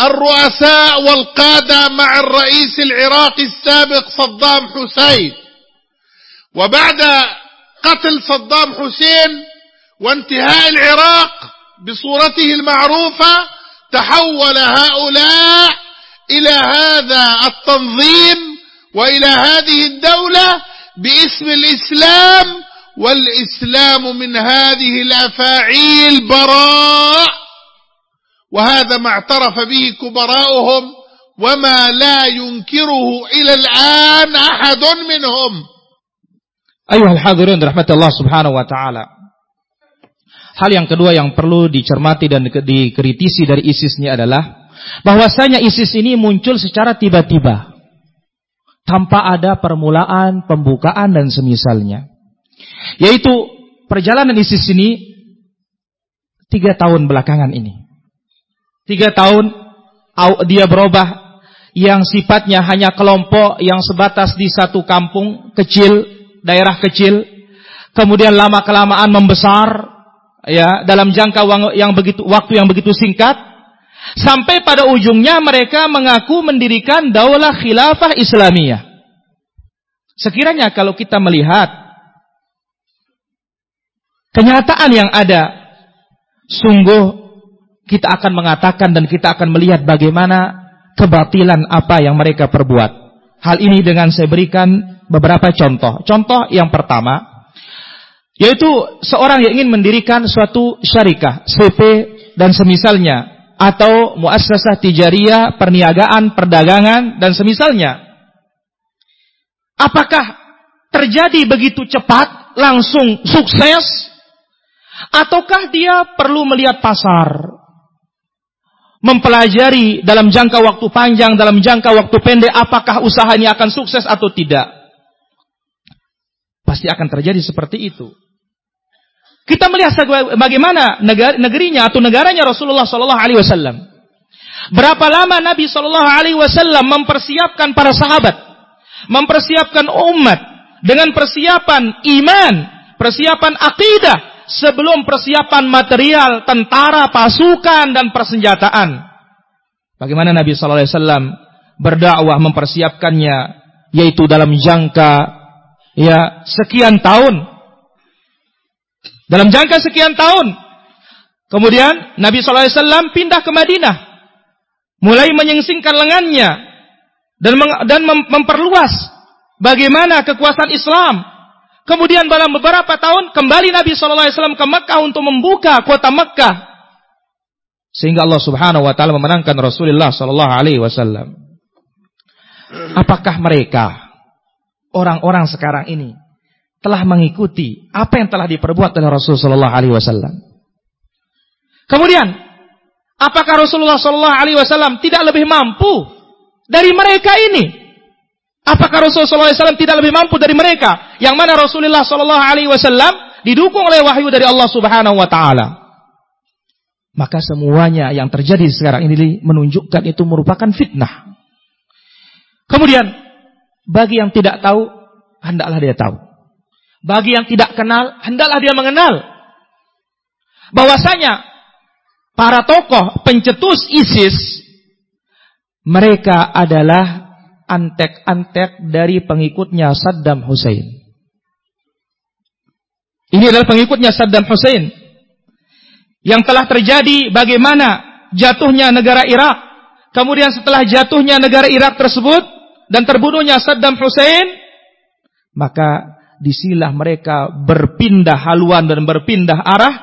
A: الرؤساء والقادة مع الرئيس العراقي السابق صدام حسين. وبعد قتل صدام حسين وانتهاء العراق بصورته المعروفة تحول هؤلاء إلى هذا التنظيم وإلى هذه الدولة باسم الإسلام والإسلام من هذه الأفاعيل براء. وهذا ما اعترف به كبراؤهم وما لا ينكره إلى الآن أحد منهم.
B: Ayuh hadirin rahmat Allah subhanahu wa ta'ala. Hal yang kedua yang perlu dicermati dan dikritisi dari ISIS ini adalah bahwasanya ISIS ini muncul secara tiba-tiba tanpa ada permulaan, pembukaan dan semisalnya. Yaitu perjalanan ISIS ini tiga tahun belakangan ini. Tiga tahun dia berubah yang sifatnya hanya kelompok yang sebatas di satu kampung kecil daerah kecil, kemudian lama kelamaan membesar, ya dalam jangka yang begitu waktu yang begitu singkat sampai pada ujungnya mereka mengaku mendirikan daulah khilafah Islamiyah. Sekiranya kalau kita melihat kenyataan yang ada sungguh kita akan mengatakan dan kita akan melihat bagaimana kebatilan apa yang mereka perbuat. Hal ini dengan saya berikan beberapa contoh. Contoh yang pertama, yaitu seorang yang ingin mendirikan suatu syarikah, CV dan semisalnya atau muassasah tijariyah, perniagaan, perdagangan dan semisalnya. Apakah terjadi begitu cepat, langsung sukses ataukah dia perlu melihat pasar? Mempelajari dalam jangka waktu panjang, dalam jangka waktu pendek apakah usaha ini akan sukses atau tidak? Pasti akan terjadi seperti itu. Kita melihat bagaimana negerinya atau negaranya Rasulullah Sallallahu Alaihi Wasallam. Berapa lama Nabi Sallallahu Alaihi Wasallam mempersiapkan para sahabat, mempersiapkan umat dengan persiapan iman, persiapan akidah sebelum persiapan material, tentara, pasukan dan persenjataan. Bagaimana Nabi Sallallahu Alaihi Wasallam berdakwah mempersiapkannya, yaitu dalam jangka ya sekian tahun dalam jangka sekian tahun. Kemudian Nabi SAW pindah ke Madinah. Mulai menyingsingkan lengannya. Dan, dan memperluas bagaimana kekuasaan Islam. Kemudian dalam beberapa tahun kembali Nabi SAW ke Mekah untuk membuka kota Mekah. Sehingga Allah Subhanahu wa taala memenangkan Rasulullah sallallahu alaihi wasallam. Apakah mereka orang-orang sekarang ini telah mengikuti apa yang telah diperbuat oleh Rasulullah sallallahu alaihi wasallam? Kemudian, apakah Rasulullah sallallahu alaihi wasallam tidak lebih mampu dari mereka ini? Apakah Rasulullah SAW tidak lebih mampu dari mereka? Yang mana Rasulullah SAW didukung oleh wahyu dari Allah Subhanahu Wa Taala. Maka semuanya yang terjadi sekarang ini menunjukkan itu merupakan fitnah. Kemudian, bagi yang tidak tahu, hendaklah dia tahu. Bagi yang tidak kenal, hendaklah dia mengenal. Bahwasanya para tokoh pencetus ISIS mereka adalah antek-antek dari pengikutnya Saddam Hussein. Ini adalah pengikutnya Saddam Hussein yang telah terjadi bagaimana jatuhnya negara Irak. Kemudian setelah jatuhnya negara Irak tersebut, dan terbunuhnya Saddam Hussein, maka disilah mereka berpindah haluan dan berpindah arah,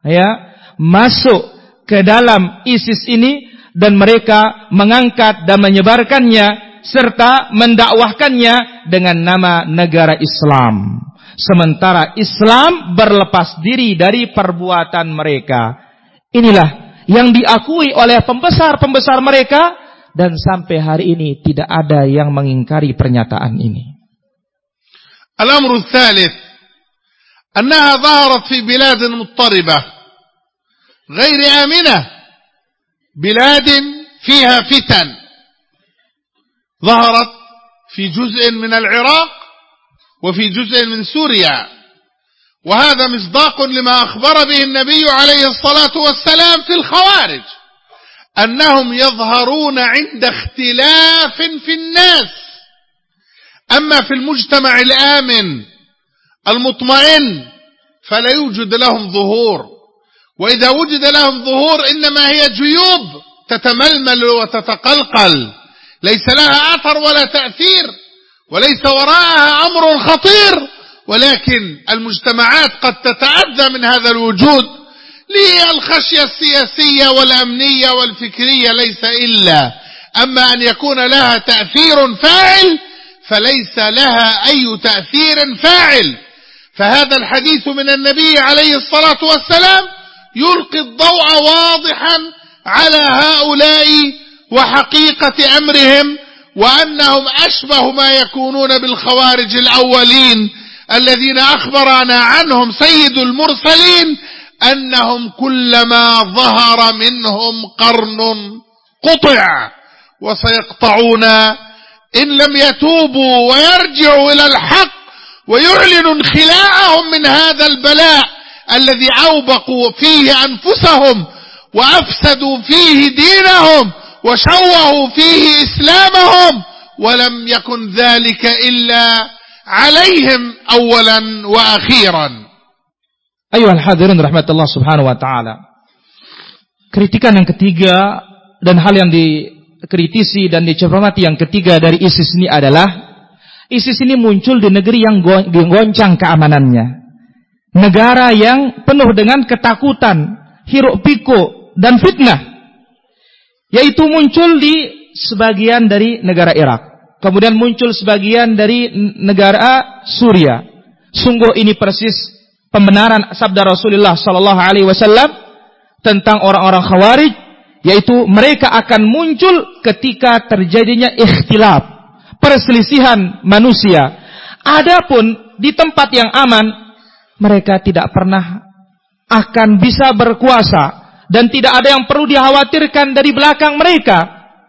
B: ya, masuk ke dalam ISIS ini dan mereka mengangkat dan menyebarkannya serta mendakwahkannya dengan nama negara Islam. Sementara Islam berlepas diri dari perbuatan mereka. Inilah yang diakui oleh pembesar-pembesar mereka dan sampai hari ini tidak ada yang mengingkari pernyataan ini.
A: الأمر الثالث أنها ظهرت في بلاد مضطربة غير آمنة بلاد فيها فتن ظهرت في جزء من العراق وفي جزء من سوريا وهذا مصداق لما أخبر به النبي عليه الصلاة والسلام في الخوارج أنهم يظهرون عند اختلاف في الناس. أما في المجتمع الآمن المطمئن فلا يوجد لهم ظهور. وإذا وجد لهم ظهور إنما هي جيوب تتململ وتتقلقل. ليس لها أثر ولا تأثير وليس وراءها أمر خطير. ولكن المجتمعات قد تتأذى من هذا الوجود. للخشية السياسية والأمنية والفكرية ليس إلا أما أن يكون لها تأثير فاعل فليس لها أي تأثير فاعل. فهذا الحديث من النبي عليه الصلاة والسلام يلقي الضوء واضحا على هؤلاء وحقيقة أمرهم وأنهم أشبه ما يكونون بالخوارج الأولين الذين أخبرنا عنهم سيد المرسلين أنهم كلما ظهر منهم قرن قطع وسيقطعون إن لم يتوبوا ويرجعوا إلى الحق ويعلنوا انخلاعهم من هذا البلاء الذي أوبقوا فيه أنفسهم وأفسدوا فيه دينهم وشوهوا فيه إسلامهم ولم يكن ذلك إلا عليهم أولا وأخيرا.
B: Ayuhal hadirin rahmatullah subhanahu wa ta'ala. Kritikan yang ketiga dan hal yang dikritisi dan dicermati yang ketiga dari ISIS ini adalah ISIS ini muncul di negeri yang goncang keamanannya. Negara yang penuh dengan ketakutan, hiruk pikuk dan fitnah. Yaitu muncul di sebagian dari negara Irak. Kemudian muncul sebagian dari negara Suria. Sungguh ini persis pembenaran sabda Rasulullah sallallahu alaihi wasallam tentang orang-orang Khawarij yaitu mereka akan muncul ketika terjadinya ikhtilaf, perselisihan manusia. Adapun di tempat yang aman mereka tidak pernah akan bisa berkuasa dan tidak ada yang perlu dikhawatirkan dari belakang mereka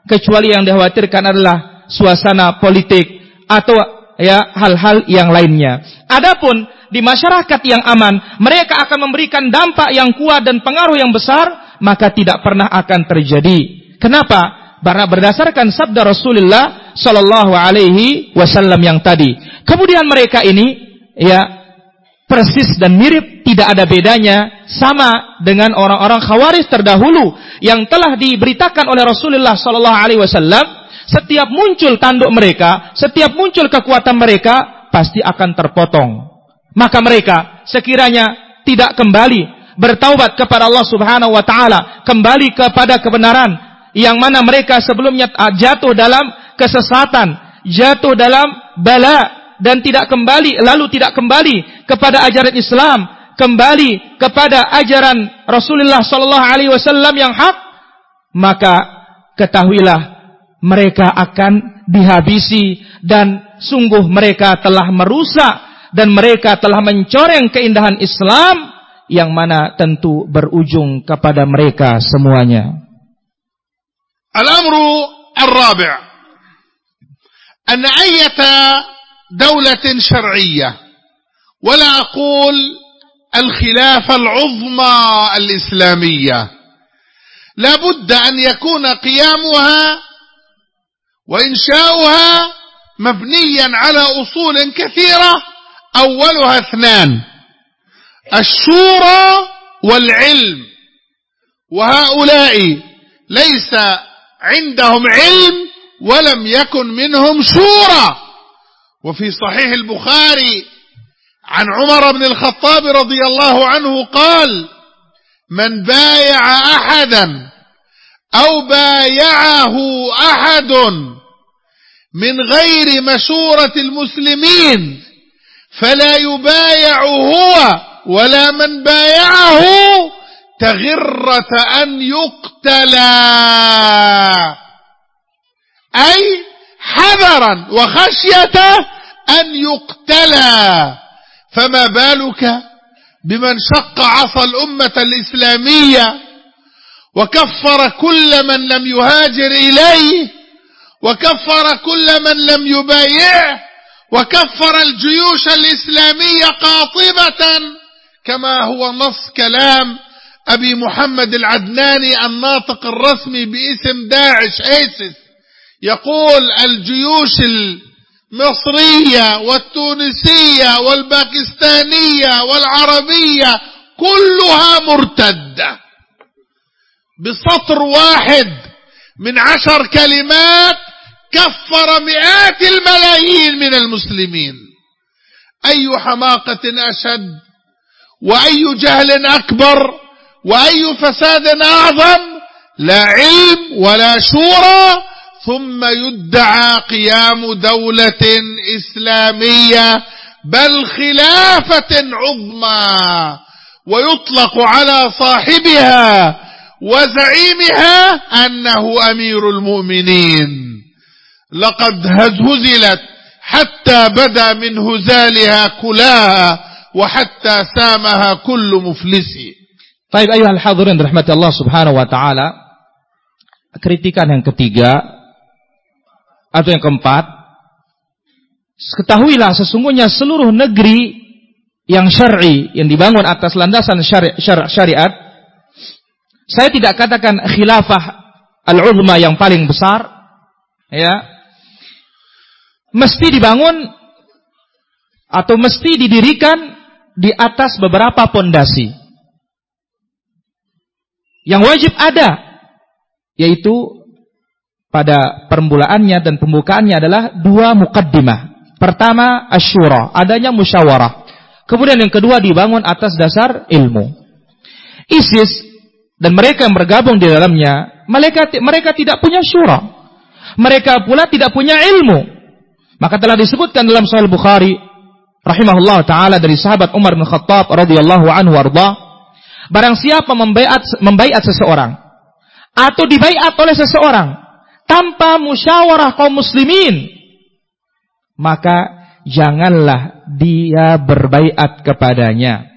B: kecuali yang dikhawatirkan adalah suasana politik atau ya hal-hal yang lainnya. Adapun di masyarakat yang aman, mereka akan memberikan dampak yang kuat dan pengaruh yang besar, maka tidak pernah akan terjadi. Kenapa? Karena berdasarkan sabda Rasulullah Shallallahu Alaihi Wasallam yang tadi. Kemudian mereka ini, ya, persis dan mirip, tidak ada bedanya, sama dengan orang-orang khawarij terdahulu yang telah diberitakan oleh Rasulullah sallallahu alaihi wasallam, setiap muncul tanduk mereka, setiap muncul kekuatan mereka pasti akan terpotong. Maka mereka sekiranya tidak kembali bertaubat kepada Allah Subhanahu wa taala, kembali kepada kebenaran yang mana mereka sebelumnya jatuh dalam kesesatan, jatuh dalam bala dan tidak kembali lalu tidak kembali kepada ajaran Islam, kembali kepada ajaran Rasulullah sallallahu alaihi wasallam yang hak, maka ketahuilah mereka akan dihabisi dan sungguh mereka telah merusak dan mereka telah mencoreng keindahan Islam yang mana tentu berujung kepada mereka semuanya.
A: Al-amru al-rabi' an ayyata دولة شرعية ولا أقول الخلافة العظمى الإسلامية لا بد أن يكون قيامها وإنشاؤها مبنيا على أصول كثيرة أولها اثنان. الشورى والعلم. وهؤلاء ليس عندهم علم ولم يكن منهم شورى. وفي صحيح البخاري عن عمر بن الخطاب رضي الله عنه قال من بايع أحدا أو بايعه أحد من غير مشورة المسلمين فلا يبايع هو ولا من بايعه تغرة أن يقتلا. أي حذرا وخشية أن يقتلى فما بالك بمن شق عصا الأمة الإسلامية وكفر كل من لم يهاجر إليه وكفر كل من لم يبايعه وكفر الجيوش الإسلامية قاطبة كما هو نص كلام أبي محمد العدناني الناطق الرسمي باسم داعش إيسس. يقول الجيوش المصرية والتونسية والباكستانية والعربية كلها مرتدة. بسطر واحد من عشر كلمات كفر مئات الملايين من المسلمين. أي حماقة أشد؟ وأي جهل أكبر؟ وأي فساد أعظم؟ لا علم ولا شورى. ثم يدعى قيام دولة إسلامية بل خلافة عظمى. ويطلق على صاحبها وزعيمها أنه أمير المؤمنين. لقد هزلت حتى بدا من هزالها كلاها وحتى سامها كل مفلس
B: طيب أيها الحاضرين رحمة الله سبحانه وتعالى kritikan yang ketiga Atau yang keempat, ketahuilah sesungguhnya seluruh negeri yang syar'i yang dibangun atas landasan syari, syari, syariat saya tidak katakan khilafah al-uzma yang paling besar ya mesti dibangun atau mesti didirikan di atas beberapa pondasi yang wajib ada yaitu pada permulaannya dan pembukaannya adalah dua mukaddimah. Pertama asyura, adanya musyawarah. Kemudian yang kedua dibangun atas dasar ilmu. ISIS dan mereka yang bergabung di dalamnya, mereka mereka tidak punya syura. Mereka pula tidak punya ilmu. Maka telah disebutkan dalam Sahih Bukhari rahimahullah taala dari sahabat Umar bin Khattab radhiyallahu anhu warda, barang siapa membaiat membaiat seseorang atau dibaiat oleh seseorang tanpa musyawarah kaum muslimin, maka janganlah dia berbaiat kepadanya.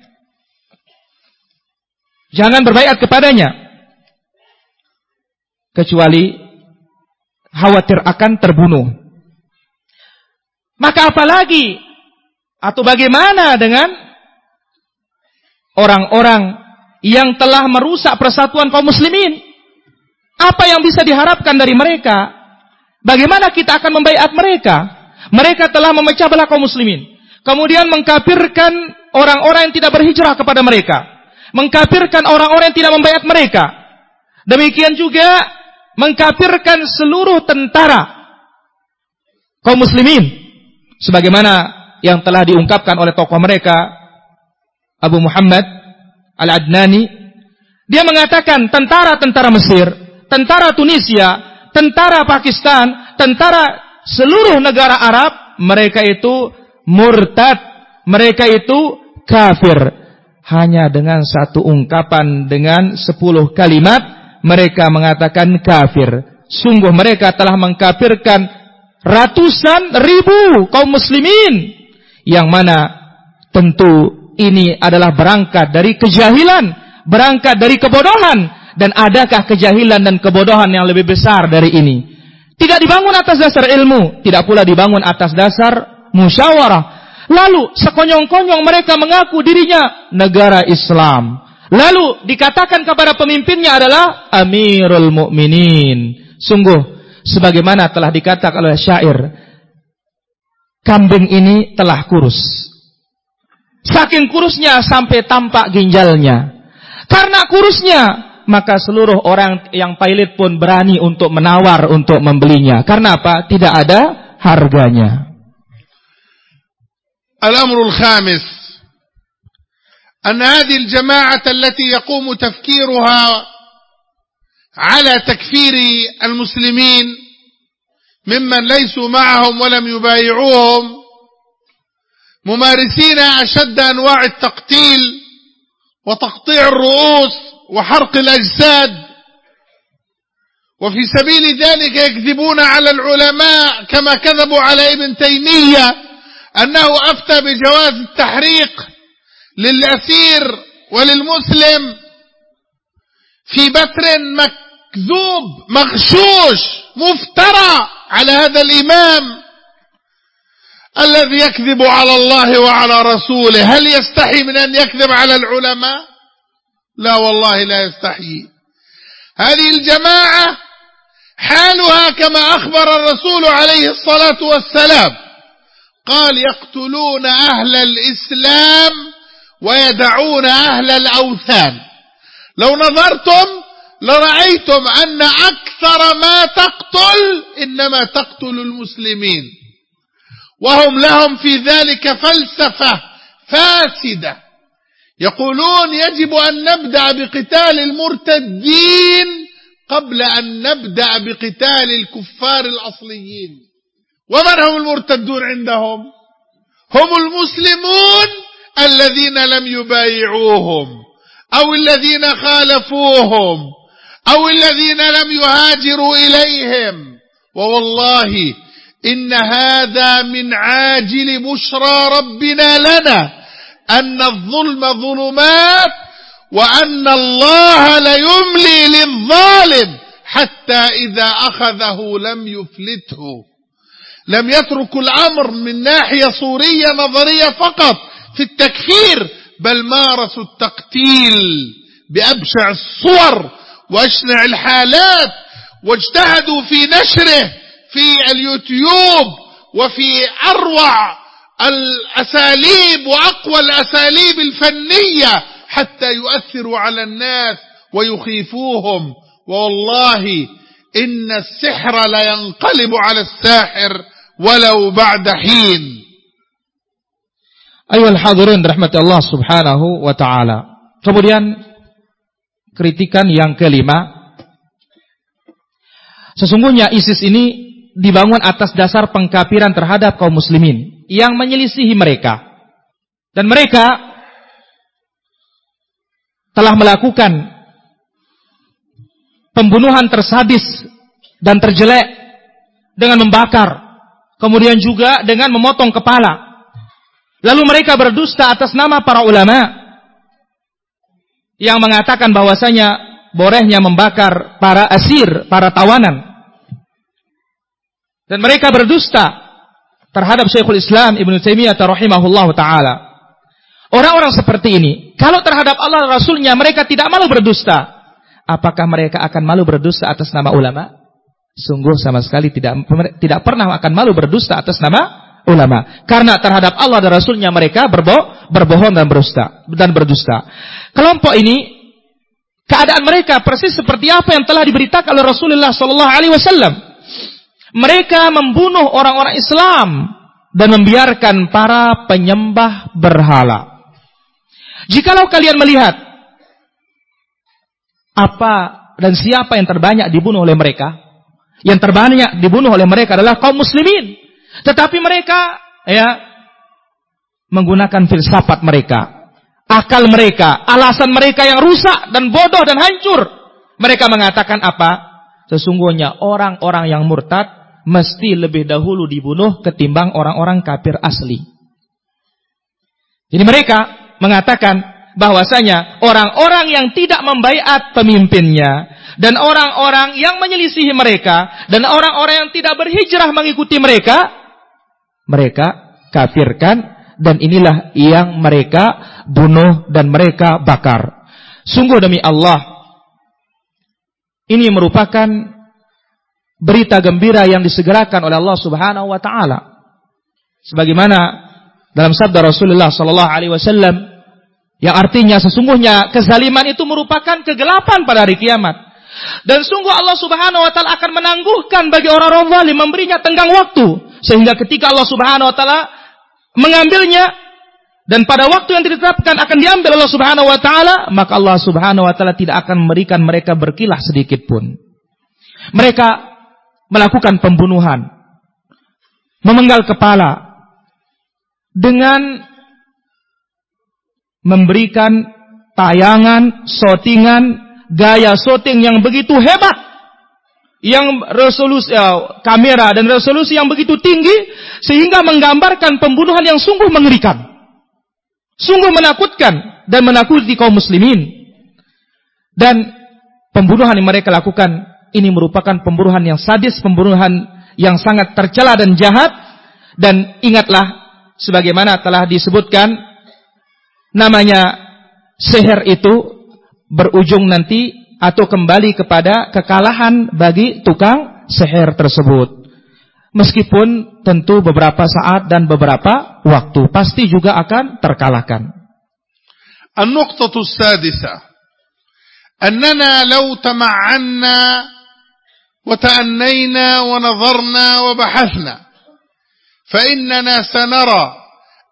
B: Jangan berbaiat kepadanya. Kecuali khawatir akan terbunuh. Maka apalagi atau bagaimana dengan orang-orang yang telah merusak persatuan kaum muslimin? Apa yang bisa diharapkan dari mereka? Bagaimana kita akan membaiat mereka? Mereka telah memecah belah kaum muslimin. Kemudian mengkafirkan orang-orang yang tidak berhijrah kepada mereka. Mengkafirkan orang-orang yang tidak membayar mereka. Demikian juga mengkafirkan seluruh tentara kaum muslimin. Sebagaimana yang telah diungkapkan oleh tokoh mereka Abu Muhammad Al-Adnani. Dia mengatakan tentara-tentara Mesir, tentara Tunisia, tentara Pakistan, tentara seluruh negara Arab, mereka itu murtad, mereka itu kafir. Hanya dengan satu ungkapan, dengan sepuluh kalimat, mereka mengatakan kafir. Sungguh mereka telah mengkafirkan ratusan ribu kaum muslimin. Yang mana tentu ini adalah berangkat dari kejahilan, berangkat dari kebodohan. Dan adakah kejahilan dan kebodohan yang lebih besar dari ini? Tidak dibangun atas dasar ilmu, tidak pula dibangun atas dasar musyawarah. Lalu sekonyong-konyong mereka mengaku dirinya negara Islam. Lalu dikatakan kepada pemimpinnya adalah Amirul Mukminin. Sungguh sebagaimana telah dikatakan oleh syair, kambing ini telah kurus. Saking kurusnya sampai tampak ginjalnya. Karena kurusnya maka seluruh orang yang pailit pun berani untuk menawar untuk membelinya. Karena apa? Tidak ada harganya.
A: الأمر الخامس أن هذه الجماعة التي يقوم تفكيرها على تكفير المسلمين ممن ليسوا معهم ولم يبايعوهم ممارسين أشد أنواع التقتيل وتقطيع الرؤوس وحرق الأجساد وفي سبيل ذلك يكذبون على العلماء كما كذبوا على ابن تيمية أنه أفتى بجواز التحريق للأسير وللمسلم في بتر مكذوب مغشوش مفترى على هذا الإمام الذي يكذب على الله وعلى رسوله. هل يستحي من أن يكذب على العلماء؟ لا والله لا يستحيي هذه الجماعة حالها كما أخبر الرسول عليه الصلاة والسلام. قال يقتلون أهل الإسلام ويدعون أهل الأوثان. لو نظرتم لرأيتم أن أكثر ما تقتل إنما تقتل المسلمين. وهم لهم في ذلك فلسفة فاسدة. يقولون يجب أن نبدأ بقتال المرتدين قبل أن نبدأ بقتال الكفار الأصليين. ومن هم المرتدون عندهم؟ هم المسلمون الذين لم يبايعوهم أو الذين خالفوهم. أو الذين لم يهاجروا إليهم. ووالله إن هذا من عاجل بشرى ربنا لنا أن الظلم ظلمات وأن الله ليملي للظالم حتى إذا أخذه لم يفلته. لم يترك الأمر من ناحية صورية نظرية فقط في التكفير بل مارسوا التقتيل بأبشع الصور وأشنع الحالات واجتهدوا في نشره في اليوتيوب وفي أروع الأساليب وأقوى الأساليب الفنية حتى يؤثروا على الناس ويخيفوهم والله إن السحر لا ينقلب على الساحر ولو بعد حين
B: hadirin rahmati Allah subhanahu wa ta'ala. Kemudian kritikan yang kelima. Sesungguhnya ISIS ini dibangun atas dasar pengkafiran terhadap kaum muslimin yang menyelisihi mereka. Dan mereka telah melakukan pembunuhan tersadis dan terjelek dengan membakar kemudian juga dengan memotong kepala. Lalu mereka berdusta atas nama para ulama yang mengatakan bahwasanya bolehnya membakar para asir, para tawanan. Dan mereka berdusta terhadap Syekhul Islam Ibn Taimiyah rahimahullah taala. Orang-orang seperti ini, kalau terhadap Allah Rasulnya mereka tidak malu berdusta, apakah mereka akan malu berdusta atas nama ulama? Sungguh sama sekali tidak tidak pernah akan malu berdusta atas nama ulama. Karena terhadap Allah dan Rasulnya mereka berbo berbohong dan berdusta. Dan berdusta. Kelompok ini, keadaan mereka persis seperti apa yang telah diberitakan oleh Rasulullah Sallallahu Alaihi Wasallam. Mereka membunuh orang-orang Islam dan membiarkan para penyembah berhala. Jikalau kalian melihat apa dan siapa yang terbanyak dibunuh oleh mereka? Yang terbanyak dibunuh oleh mereka adalah kaum muslimin. Tetapi mereka ya menggunakan filsafat mereka, akal mereka, alasan mereka yang rusak dan bodoh dan hancur. Mereka mengatakan apa? Sesungguhnya orang-orang yang murtad mesti lebih dahulu dibunuh ketimbang orang-orang kafir asli. Jadi mereka mengatakan bahwasanya orang-orang yang tidak membaiat pemimpinnya dan orang-orang yang menyelisihi mereka dan orang-orang yang tidak berhijrah mengikuti mereka mereka kafirkan dan inilah yang mereka bunuh dan mereka bakar. Sungguh demi Allah ini merupakan berita gembira yang disegerakan oleh Allah Subhanahu wa taala. Sebagaimana dalam sabda Rasulullah sallallahu alaihi wasallam yang artinya sesungguhnya kezaliman itu merupakan kegelapan pada hari kiamat. Dan sungguh Allah Subhanahu wa taala akan menangguhkan bagi orang-orang zalim memberinya tenggang waktu sehingga ketika Allah Subhanahu wa taala mengambilnya dan pada waktu yang ditetapkan akan diambil Allah Subhanahu wa taala, maka Allah Subhanahu wa taala tidak akan memberikan mereka berkilah sedikit pun. Mereka melakukan pembunuhan, memenggal kepala dengan memberikan tayangan, shootingan, gaya shooting yang begitu hebat, yang resolusi ya, kamera dan resolusi yang begitu tinggi sehingga menggambarkan pembunuhan yang sungguh mengerikan, sungguh menakutkan dan menakuti kaum muslimin. Dan pembunuhan yang mereka lakukan ini merupakan pembunuhan yang sadis, pembunuhan yang sangat tercela dan jahat. Dan ingatlah sebagaimana telah disebutkan namanya seher itu berujung nanti atau kembali kepada kekalahan bagi tukang seher tersebut. Meskipun tentu beberapa saat dan beberapa waktu pasti juga akan terkalahkan.
A: النقطة السادسة أننا لو تمعنا وتأنينا ونظرنا وبحثنا فإننا سنرى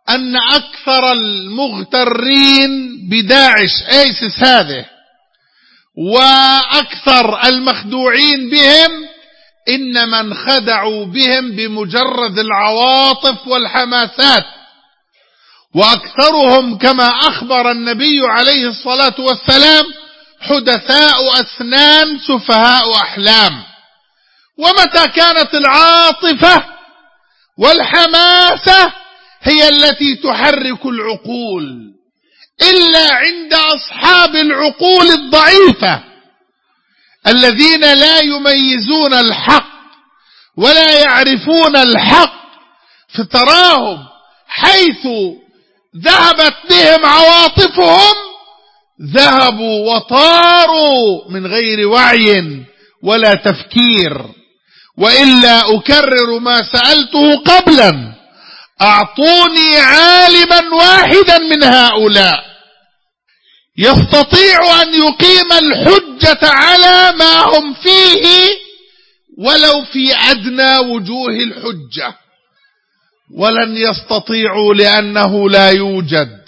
A: أن أكثر المغترين بداعش ايسس هذه وأكثر المخدوعين بهم إنما انخدعوا بهم بمجرد العواطف والحماسات. وأكثرهم كما أخبر النبي عليه الصلاة والسلام حدثاء أسنان سفهاء أحلام. ومتى كانت العاطفة والحماسة هي التي تحرك العقول. إلا عند أصحاب العقول الضعيفة الذين لا يميزون الحق ولا يعرفون الحق فتراهم حيث ذهبت بهم عواطفهم ذهبوا وطاروا من غير وعي ولا تفكير وإلا أكرر ما سألته قبلا. أعطوني عالما واحدا من هؤلاء. يستطيع أن يقيم الحجة على ما هم فيه ولو في أدنى وجوه الحجة. ولن يستطيعوا لأنه لا يوجد.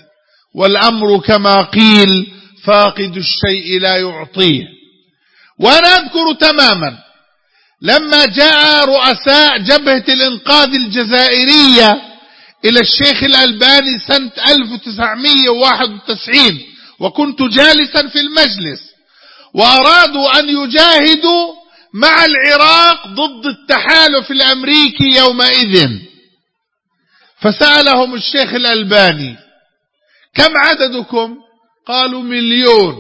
A: والأمر كما قيل فاقد الشيء لا يعطيه. وأنا أذكر تماما لما جاء رؤساء جبهة الإنقاذ الجزائرية إلى الشيخ الألباني سنة 1991 وكنت جالسا في المجلس وأرادوا أن يجاهدوا مع العراق ضد التحالف الأمريكي يومئذ. فسألهم الشيخ الألباني كم عددكم؟ قالوا مليون.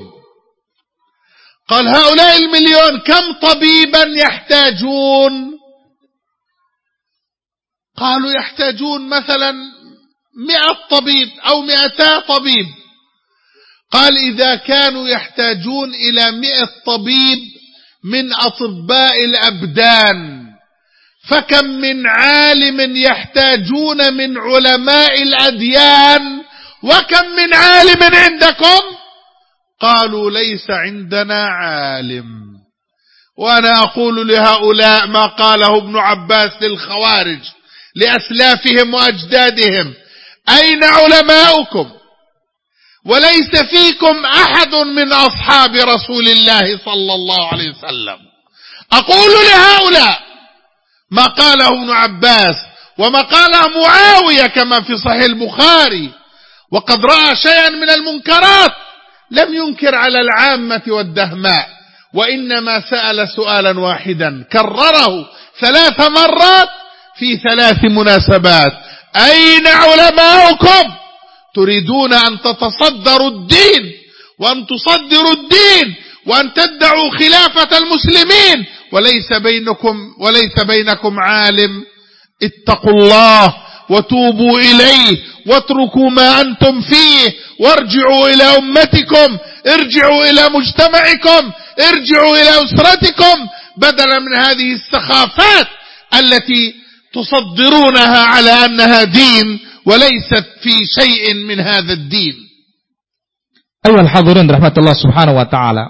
A: قال هؤلاء المليون كم طبيبا يحتاجون؟ قالوا يحتاجون مثلا مئة طبيب أو مئتا طبيب. قال إذا كانوا يحتاجون إلى مئة طبيب من أطباء الأبدان فكم من عالم يحتاجون من علماء الأديان وكم من عالم عندكم؟ قالوا ليس عندنا عالم. وأنا أقول لهؤلاء ما قاله ابن عباس للخوارج. لأسلافهم وأجدادهم. أين علماؤكم؟ وليس فيكم أحد من أصحاب رسول الله صلى الله عليه وسلم. أقول لهؤلاء ما قاله ابن عباس وما قاله معاوية كما في صحيح البخاري. وقد رأى شيئا من المنكرات لم ينكر على العامة والدهماء. وإنما سأل سؤالا واحدا. كرره ثلاث مرات في ثلاث مناسبات. أين علماؤكم تريدون أن تتصدروا الدين وأن تصدروا الدين وأن تدعوا خلافة المسلمين؟ وليس بينكم وليس بينكم عالم. اتقوا الله وتوبوا إليه واتركوا ما أنتم فيه. وارجعوا إلى أمتكم. ارجعوا إلى مجتمعكم. ارجعوا إلى أسرتكم. بدلا من هذه السخافات التي تصدرونها على أنها دين وليست في شيء من هذا الدين
B: أيها الحاضرين رحمة الله سبحانه وتعالى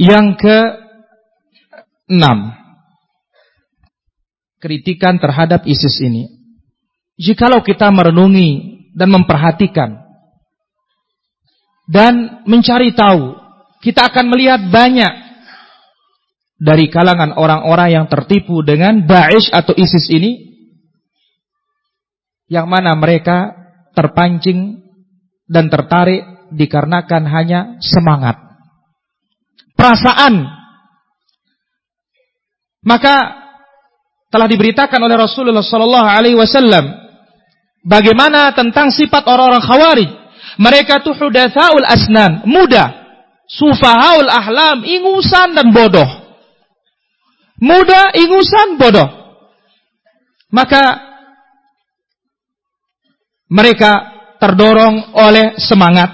B: yang ke enam kritikan terhadap ISIS ini jikalau kita merenungi dan memperhatikan dan mencari tahu kita akan melihat banyak dari kalangan orang-orang yang tertipu dengan Daesh atau ISIS ini yang mana mereka terpancing dan tertarik dikarenakan hanya semangat. Perasaan. Maka telah diberitakan oleh Rasulullah sallallahu alaihi wasallam bagaimana tentang sifat orang-orang khawarij. Mereka tuh hudatsaul asnan muda. Sufahaul ahlam ingusan dan bodoh Muda, ingusan, bodoh. Maka mereka terdorong oleh semangat,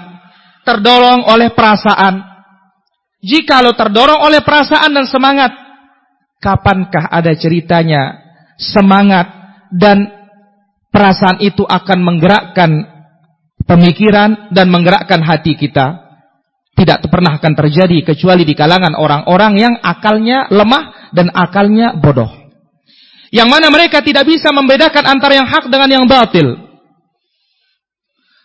B: terdorong oleh perasaan. Jikalau terdorong oleh perasaan dan semangat, kapankah ada ceritanya semangat dan perasaan itu akan menggerakkan pemikiran dan menggerakkan hati kita? Tidak pernah akan terjadi kecuali di kalangan orang-orang yang akalnya lemah dan akalnya bodoh. Yang mana mereka tidak bisa membedakan antara yang hak dengan yang batil.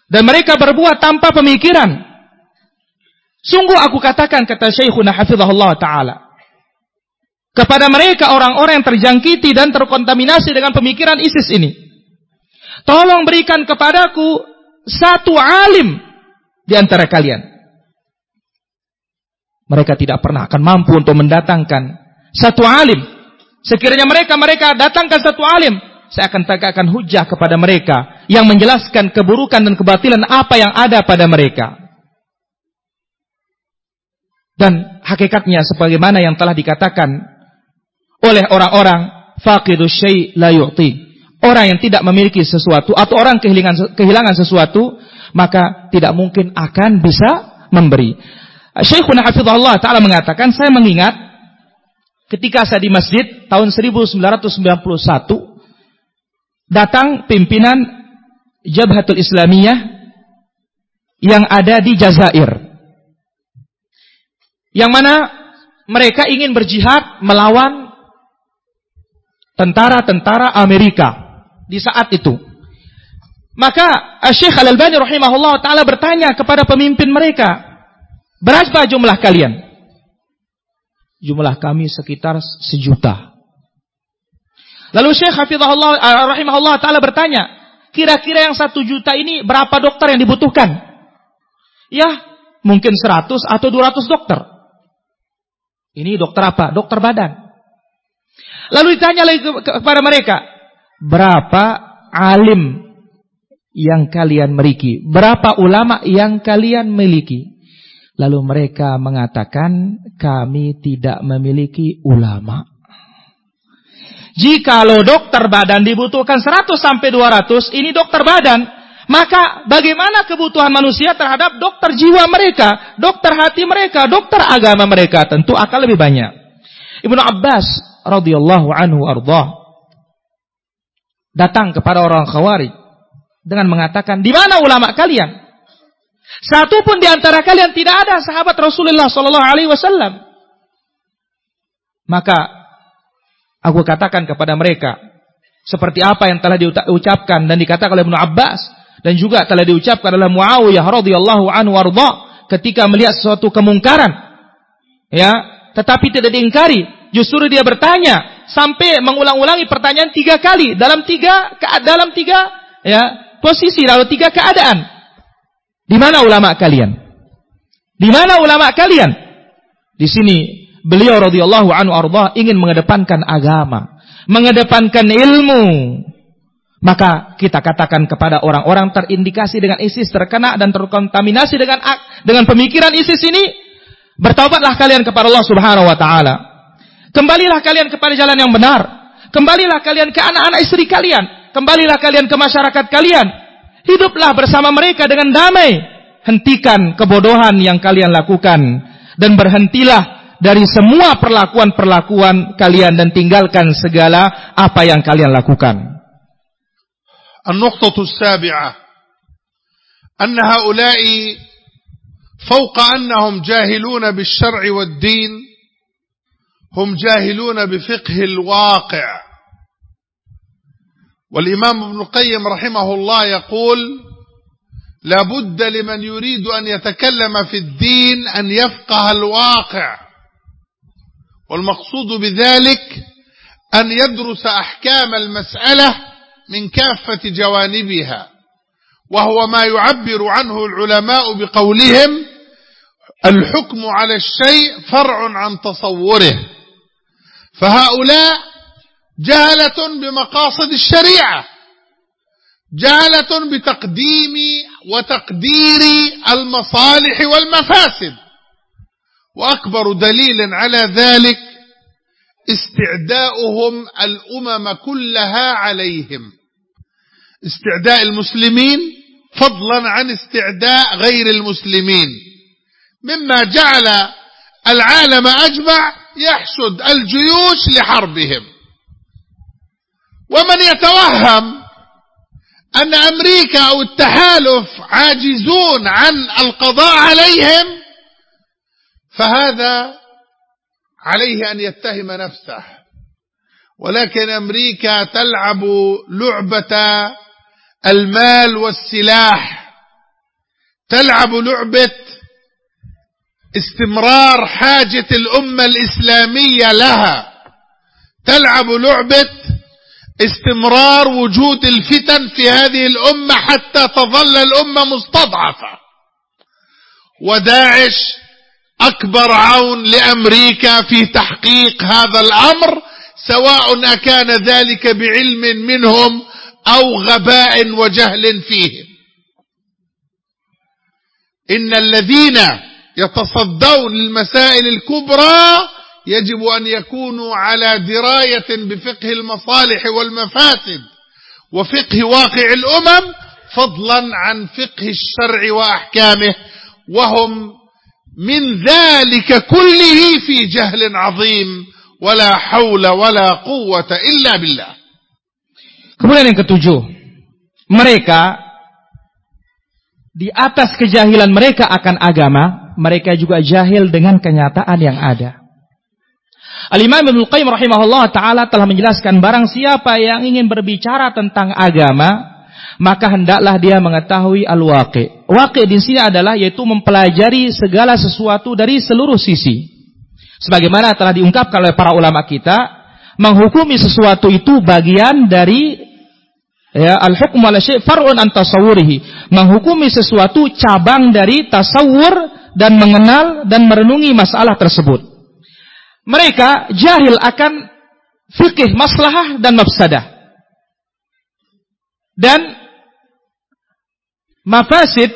B: Dan mereka berbuat tanpa pemikiran. Sungguh aku katakan kata Syekhuna Hafizahullah Ta'ala. Kepada mereka orang-orang yang terjangkiti dan terkontaminasi dengan pemikiran ISIS ini. Tolong berikan kepadaku satu alim di antara kalian. Mereka tidak pernah akan mampu untuk mendatangkan satu alim. Sekiranya mereka mereka datangkan satu alim, saya akan tegakkan hujah kepada mereka yang menjelaskan keburukan dan kebatilan apa yang ada pada mereka. Dan hakikatnya sebagaimana yang telah dikatakan oleh orang-orang faqidus syai' la yu'ti. Orang yang tidak memiliki sesuatu atau orang kehilangan kehilangan sesuatu, maka tidak mungkin akan bisa memberi. Syekhuna Hafizahullah Ta'ala mengatakan, saya mengingat Ketika saya di masjid tahun 1991 datang pimpinan Jabhatul Islamiyah yang ada di Jazair. Yang mana mereka ingin berjihad melawan tentara-tentara Amerika di saat itu. Maka Syekh Al-Albani rahimahullah taala bertanya kepada pemimpin mereka, "Berapa jumlah kalian?" Jumlah kami sekitar sejuta. Lalu Syekh Hafizahullah eh, rahimahullah taala bertanya, kira-kira yang satu juta ini berapa dokter yang dibutuhkan? Ya, mungkin seratus atau dua ratus dokter. Ini dokter apa? Dokter badan. Lalu ditanya lagi kepada mereka, berapa alim yang kalian miliki? Berapa ulama yang kalian miliki? Lalu mereka mengatakan kami tidak memiliki ulama. Jikalau dokter badan dibutuhkan 100 sampai 200, ini dokter badan, maka bagaimana kebutuhan manusia terhadap dokter jiwa mereka, dokter hati mereka, dokter agama mereka, tentu akan lebih banyak. Ibnu Abbas radhiyallahu anhu ardah datang kepada orang Khawarij dengan mengatakan, "Di mana ulama kalian?" Satu pun di antara kalian tidak ada sahabat Rasulullah sallallahu alaihi wasallam. Maka aku katakan kepada mereka seperti apa yang telah diucapkan dan dikatakan oleh Ibnu Abbas dan juga telah diucapkan oleh Muawiyah radhiyallahu anhu warda ketika melihat suatu kemungkaran. Ya tetapi tidak diingkari. Justru dia bertanya sampai mengulang-ulangi pertanyaan tiga kali dalam tiga dalam tiga ya posisi lalu tiga keadaan di mana ulama kalian di mana ulama kalian di sini beliau radhiyallahu anhu arda ingin mengedepankan agama, mengedepankan ilmu. Maka kita katakan kepada orang-orang terindikasi dengan ISIS terkena dan terkontaminasi dengan dengan pemikiran ISIS ini, bertobatlah kalian kepada Allah Subhanahu wa taala. Kembalilah kalian kepada jalan yang benar. Kembalilah kalian ke anak-anak istri kalian. Kembalilah kalian ke masyarakat kalian. Hiduplah bersama mereka dengan damai. Hentikan kebodohan yang kalian lakukan dan berhentilah dari semua perlakuan-perlakuan kalian dan tinggalkan segala apa yang kalian lakukan.
A: النقطة السابعة أن هؤلاء فوق أنهم جاهلون بالشرع والدين هم جاهلون بفقه الواقع والإمام ابن القيم رحمه الله يقول لابد لمن يريد أن يتكلم في الدين أن يفقه الواقع. والمقصود بذلك أن يدرس أحكام المسألة من كافة جوانبها وهو ما يعبر عنه العلماء بقولهم الحكم على الشيء فرع عن تصوره. فهؤلاء جهلة بمقاصد الشريعة جهلة بتقديم وتقدير المصالح والمفاسد وأكبر دليل على ذلك استعداؤهم الأمم كلها عليهم. استعداء المسلمين فضلا عن استعداء غير المسلمين. مما جعل العالم أجمع يحشد الجيوش لحربهم. ومن يتوهم أن أمريكا أو التحالف عاجزون عن القضاء عليهم فهذا عليه أن يتهم نفسه. ولكن أمريكا تلعب لعبة المال والسلاح. تلعب لعبة استمرار حاجة الأمة الإسلامية لها. تلعب لعبة استمرار وجود الفتن في هذه الأمة حتى تظل الأمة مستضعفة. وداعش أكبر عون لأمريكا في تحقيق هذا الأمر سواء أكان ذلك بعلم منهم أو غباء وجهل فيهم. إن الذين يتصدون للمسائل الكبرى يجب أن يكونوا على دراية بفقه المصالح والمفاسد وفقه واقع الأمم فضلا عن فقه الشرع وأحكامه وهم من ذلك كله في جهل عظيم ولا حول ولا قوة إلا بالله
B: Kemudian yang ketujuh, mereka di atas kejahilan mereka akan agama, mereka juga jahil dengan kenyataan yang ada. Al-Imam Ibnu Qayyim rahimahullah taala telah menjelaskan barang siapa yang ingin berbicara tentang agama, maka hendaklah dia mengetahui al-waqi. Waqi di sini adalah yaitu mempelajari segala sesuatu dari seluruh sisi. Sebagaimana telah diungkapkan oleh para ulama kita, menghukumi sesuatu itu bagian dari ya al-hukm ala syai' far'un an tasawwurihi. Menghukumi sesuatu cabang dari tasawur dan mengenal dan merenungi masalah tersebut. Mereka jahil akan fikih maslahah dan mafsadah. Dan mafasid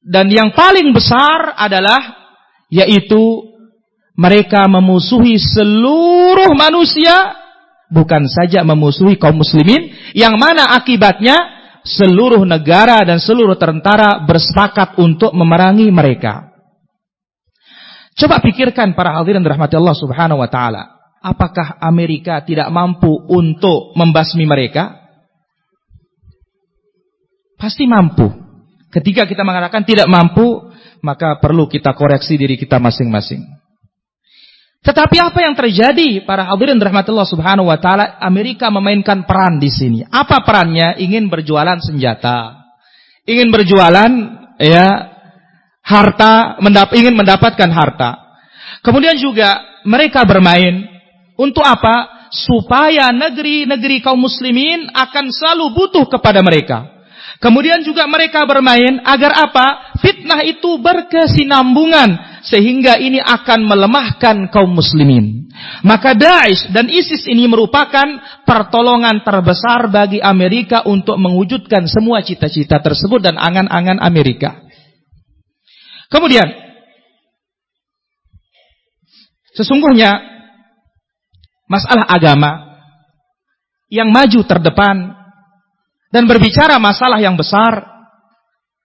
B: dan yang paling besar adalah yaitu mereka memusuhi seluruh manusia bukan saja memusuhi kaum muslimin yang mana akibatnya seluruh negara dan seluruh tentara bersepakat untuk memerangi mereka. Coba pikirkan para hadirin rahmati Allah Subhanahu wa taala. apakah Amerika tidak mampu untuk membasmi mereka? Pasti mampu. Ketika kita mengatakan tidak mampu, maka perlu kita koreksi diri kita masing-masing. Tetapi apa yang terjadi para hadirin rahmatullah subhanahu wa taala Amerika memainkan peran di sini. Apa perannya? Ingin berjualan senjata. Ingin berjualan ya harta, mendap ingin mendapatkan harta. Kemudian juga mereka bermain untuk apa? Supaya negeri-negeri kaum muslimin akan selalu butuh kepada mereka. Kemudian juga mereka bermain agar apa? Fitnah itu berkesinambungan sehingga ini akan melemahkan kaum muslimin. Maka Daesh dan ISIS ini merupakan pertolongan terbesar bagi Amerika untuk mewujudkan semua cita-cita tersebut dan angan-angan Amerika. Kemudian sesungguhnya masalah agama yang maju terdepan dan berbicara masalah yang besar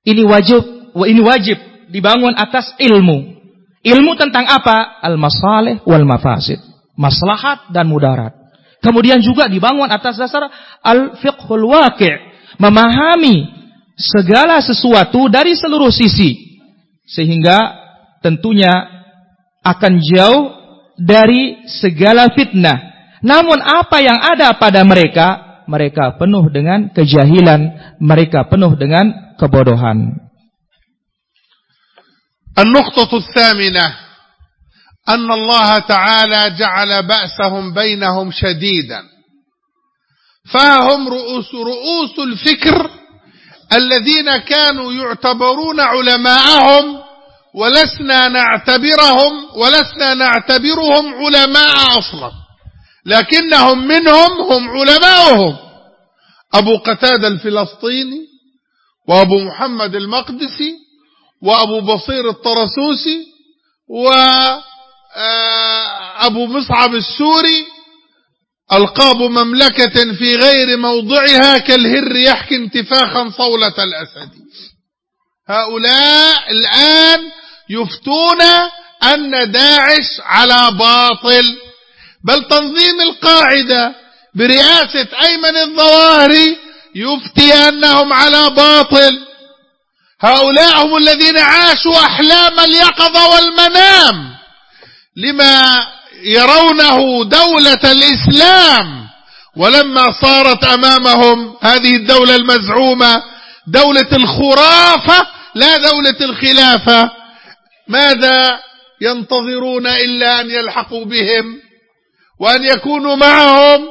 B: ini wajib ini wajib dibangun atas ilmu. Ilmu tentang apa? Al-masalih wal mafasid. Maslahat dan mudarat. Kemudian juga dibangun atas dasar al-fiqhul waqi', memahami segala sesuatu dari seluruh sisi sehingga tentunya akan jauh dari segala fitnah. Namun apa yang ada pada mereka mereka penuh dengan kejahilan, mereka penuh dengan kebodohan.
A: النقطة الثامنة أن الله تعالى جعل بأسهم بينهم شديدا فهم رؤوس رؤوس الفكر الذين كانوا يعتبرون علماءهم ولسنا نعتبرهم ولسنا نعتبرهم علماء أصلا. لكنهم منهم هم علماؤهم. أبو قتادة الفلسطيني وأبو محمد المقدسي وأبو بصير الطرسوسي وأبو مصعب السوري ألقاب مملكة في غير موضعها كالهر يحكي انتفاخا صولة الأسد. هؤلاء الآن يفتون أن داعش على باطل. بل تنظيم القاعدة برئاسة أيمن الظواهري يفتي أنهم على باطل. هؤلاء هم الذين عاشوا أحلام اليقظة والمنام. لما يرونه دولة الإسلام. ولما صارت أمامهم هذه الدولة المزعومة دولة الخرافة لا دولة الخلافة. ماذا ينتظرون إلا أن يلحقوا بهم؟ وأن يكونوا معهم؟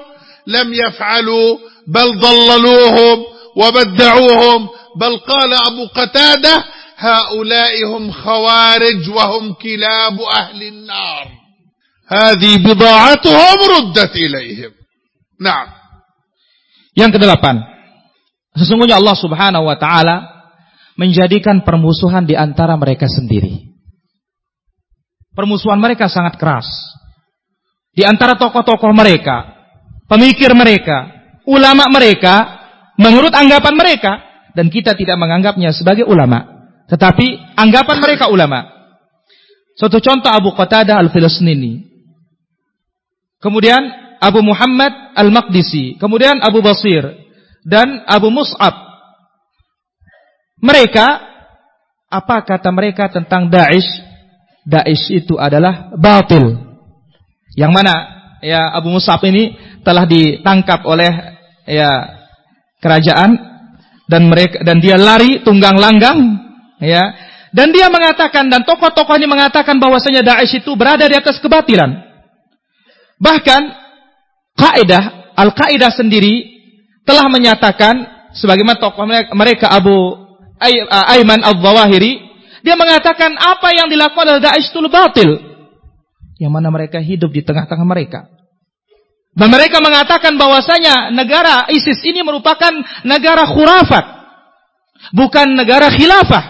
A: لم يفعلوا بل ضللوهم وبدعوهم. بل قال أبو قتادة هؤلاء هم خوارج وهم كلاب أهل النار. هذه بضاعتهم ردت إليهم نعم
B: Yang kedelapan. Sesungguhnya Allah subhanahu wa ta'ala menjadikan permusuhan di antara mereka sendiri. Permusuhan mereka sangat keras. Di antara tokoh-tokoh mereka, pemikir mereka, ulama mereka, menurut anggapan mereka, dan kita tidak menganggapnya sebagai ulama. Tetapi anggapan mereka ulama. Suatu contoh Abu Qatadah al-Filasnini Kemudian Abu Muhammad al-Maqdisi. Kemudian Abu Basir. Dan Abu Mus'ab. Mereka, apa kata mereka tentang Daesh? Daesh itu adalah batil. Yang mana ya Abu Mus'ab ini telah ditangkap oleh ya kerajaan dan mereka dan dia lari tunggang langgang ya dan dia mengatakan dan tokoh-tokohnya mengatakan bahwasanya Daesh itu berada di atas kebatilan. Bahkan kaidah Al-Qaeda sendiri telah menyatakan sebagaimana tokoh mereka Abu Aiman Al-Zawahiri dia mengatakan apa yang dilakukan oleh Daesh itu batil yang mana mereka hidup di tengah-tengah mereka. Dan mereka mengatakan bahwasanya negara ISIS ini merupakan negara khurafat, bukan negara khilafah.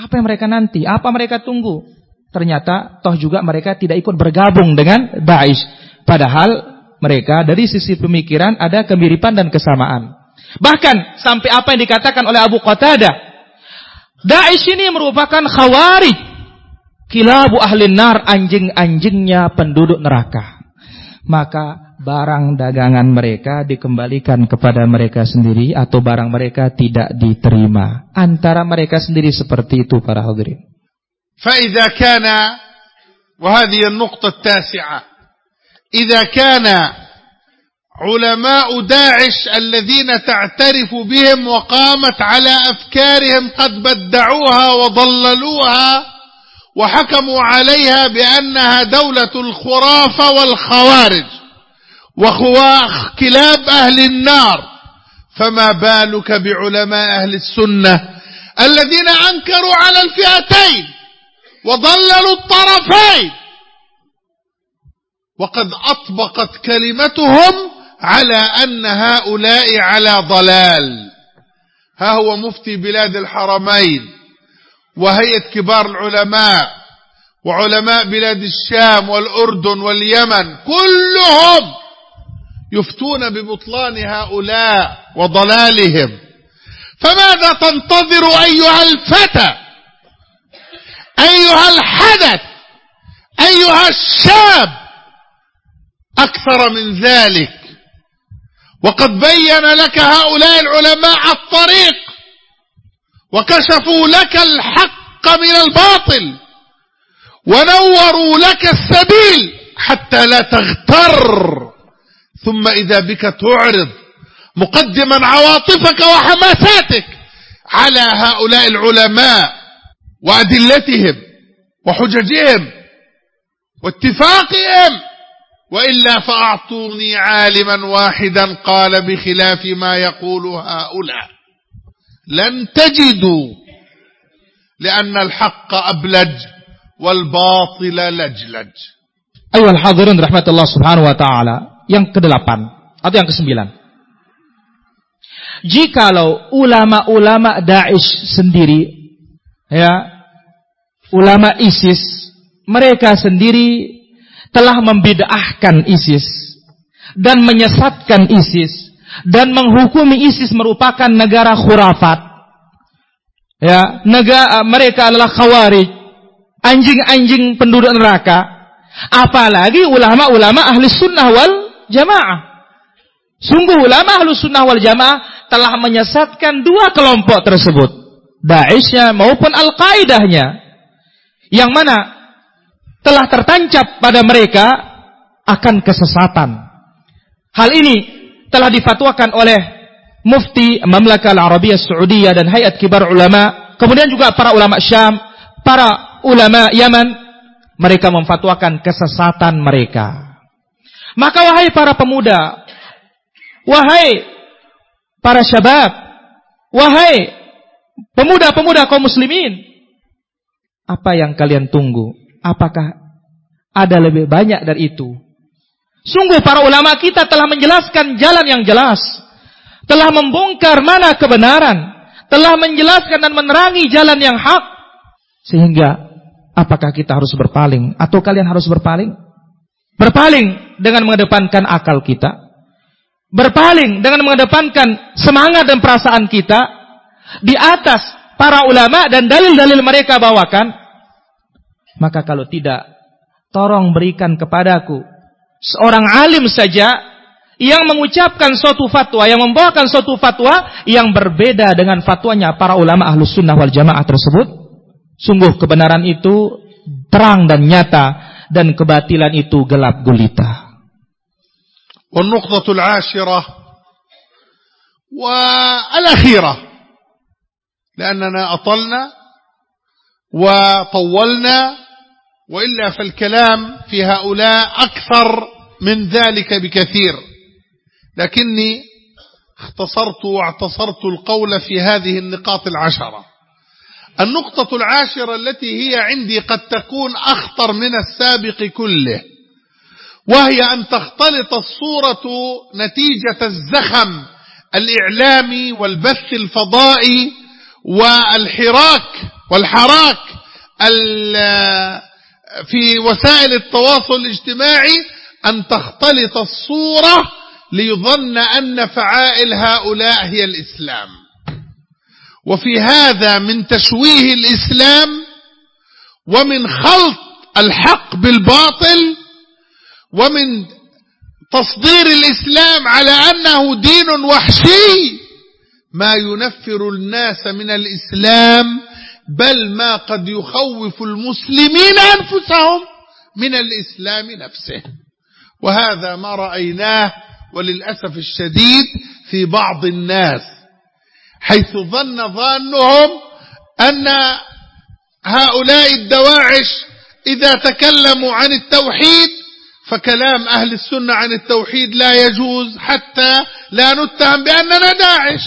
B: Apa yang mereka nanti? Apa mereka tunggu? Ternyata toh juga mereka tidak ikut bergabung dengan Daesh. Padahal mereka dari sisi pemikiran ada kemiripan dan kesamaan. Bahkan sampai apa yang dikatakan oleh Abu Qatadah. Daesh ini merupakan khawarij kilabu ahli nar anjing-anjingnya penduduk neraka. Maka barang dagangan mereka dikembalikan kepada mereka sendiri atau barang mereka tidak diterima. Antara mereka sendiri seperti itu para hadirin.
A: فإذا كان وهذه النقطة التاسعة إذا كان علماء داعش الذين تعترف بهم وقامت على أفكارهم قد بدعوها وضللوها وحكموا عليها بأنها دولة الخرافة والخوارج وكلاب أهل النار فما بالك بعلماء أهل السنة الذين أنكروا على الفئتين؟ وضللوا الطرفين. وقد أطبقت كلمتهم على أن هؤلاء على ضلال. ها هو مفتي بلاد الحرمين وهيئة كبار العلماء وعلماء بلاد الشام والأردن واليمن كلهم يفتون ببطلان هؤلاء وضلالهم. فماذا تنتظر أيها الفتى؟ أيها الحدث أيها الشاب أكثر من ذلك. وقد بين لك هؤلاء العلماء الطريق وكشفوا لك الحق من الباطل ونوروا لك السبيل حتى لا تغتر. ثم إذا بك تعرض مقدما عواطفك وحماساتك على هؤلاء العلماء وأدلتهم وحججهم واتفاقهم. وإلا فأعطوني عالما واحدا قال بخلاف ما يقول هؤلاء. لن تجدوا لأن الحق أبلج والباطل لجلج.
B: أيها الحاضرين رحمة الله سبحانه وتعالى. Yang kedelapan atau yang kesembilan. Jikalau ulama-ulama Daesh sendiri, ya, ulama ISIS, mereka sendiri telah membid'ahkan ISIS dan menyesatkan ISIS dan menghukumi ISIS merupakan negara khurafat. Ya, negara mereka adalah khawarij, anjing-anjing penduduk neraka. Apalagi ulama-ulama ahli sunnah wal jamaah. Sungguh ulama ahli sunnah wal jamaah telah menyesatkan dua kelompok tersebut. Daeshnya maupun Al-Qaedahnya. Yang mana telah tertancap pada mereka akan kesesatan. Hal ini telah difatwakan oleh Mufti Mamlaka Al-Arabiyah Saudiyah dan Hayat Kibar Ulama, kemudian juga para ulama Syam, para ulama Yaman, mereka memfatwakan kesesatan mereka. Maka wahai para pemuda, wahai para syabab, wahai pemuda-pemuda kaum muslimin, apa yang kalian tunggu? Apakah ada lebih banyak dari itu? Sungguh para ulama kita telah menjelaskan jalan yang jelas. Telah membongkar mana kebenaran. Telah menjelaskan dan menerangi jalan yang hak. Sehingga apakah kita harus berpaling? Atau kalian harus berpaling? Berpaling dengan mengedepankan akal kita. Berpaling dengan mengedepankan semangat dan perasaan kita Di atas para ulama dan dalil-dalil mereka bawakan. Maka kalau tidak, tolong berikan kepadaku seorang alim saja yang mengucapkan suatu fatwa, yang membawakan suatu fatwa yang berbeda dengan fatwanya para ulama ahlus sunnah wal jamaah tersebut. Sungguh kebenaran itu terang dan nyata dan kebatilan itu gelap gulita.
A: والنقطة العاشرة والأخيرة لأننا أطلنا وطولنا وإلا فالكلام في هؤلاء أكثر من ذلك بكثير. لكني اختصرت واعتصرت القول في هذه النقاط العشرة. النقطة العاشرة التي هي عندي قد تكون أخطر من السابق كله وهي أن تختلط الصورة نتيجة الزخم الإعلامي والبث الفضائي والحراك والحراك في وسائل التواصل الاجتماعي أن تختلط الصورة ليظن أن فعائل هؤلاء هي الإسلام. وفي هذا من تشويه الإسلام ومن خلط الحق بالباطل ومن تصدير الإسلام على أنه دين وحشي ما ينفر الناس من الإسلام بل ما قد يخوف المسلمين أنفسهم من الإسلام نفسه. وهذا ما رأيناه وللأسف الشديد في بعض الناس حيث ظن ظانهم أن هؤلاء الدواعش إذا تكلموا عن التوحيد فكلام أهل السنة عن التوحيد لا يجوز حتى لا نتهم بأننا داعش.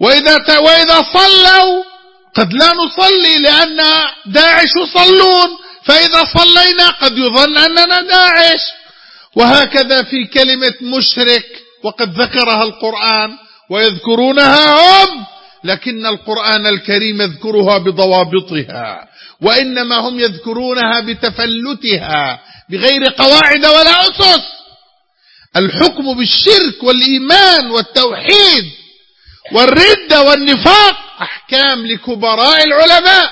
A: وإذا, وإذا صلوا قد لا نصلي لأن داعش يصلون فإذا صلينا قد يظن أننا داعش. وهكذا في كلمة مشرك وقد ذكرها القرآن ويذكرونها هم لكن القرآن الكريم يذكرها بضوابطها وإنما هم يذكرونها بتفلتها بغير قواعد ولا أسس. الحكم بالشرك والإيمان والتوحيد والردة والنفاق أحكام لكبراء العلماء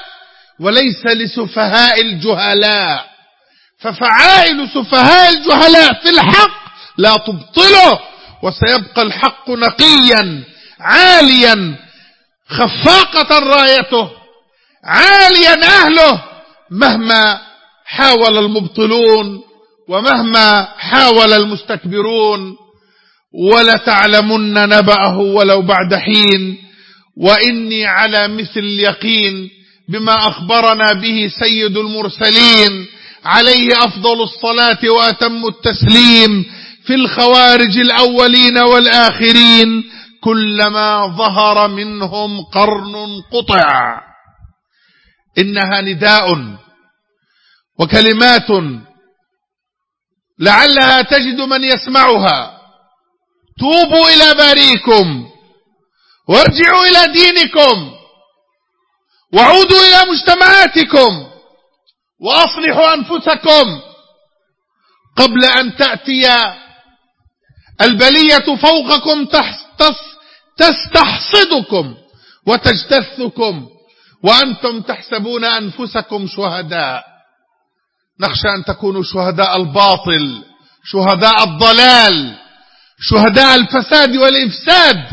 A: وليس لسفهاء الجهلاء. ففعائل سفهاء الجهلاء في الحق لا تبطله وسيبقى الحق نقيا عاليا خفاقة رايته عاليا أهله مهما حاول المبطلون ومهما حاول المستكبرون. ولتعلمن نبأه ولو بعد حين وإني على مثل اليقين بما أخبرنا به سيد المرسلين. عليه أفضل الصلاة وأتم التسليم في الخوارج الأولين والآخرين. كلما ظهر منهم قرن قطع. إنها نداء وكلمات لعلها تجد من يسمعها. توبوا إلى باريكم. وارجعوا إلى دينكم. وعودوا إلى مجتمعاتكم. وأصلحوا أنفسكم. قبل أن تأتي البلية فوقكم تستحصدكم وتجتثكم. وأنتم تحسبون أنفسكم شهداء. نخشى أن تكونوا شهداء الباطل شهداء الضلال. شهداء الفساد والإفساد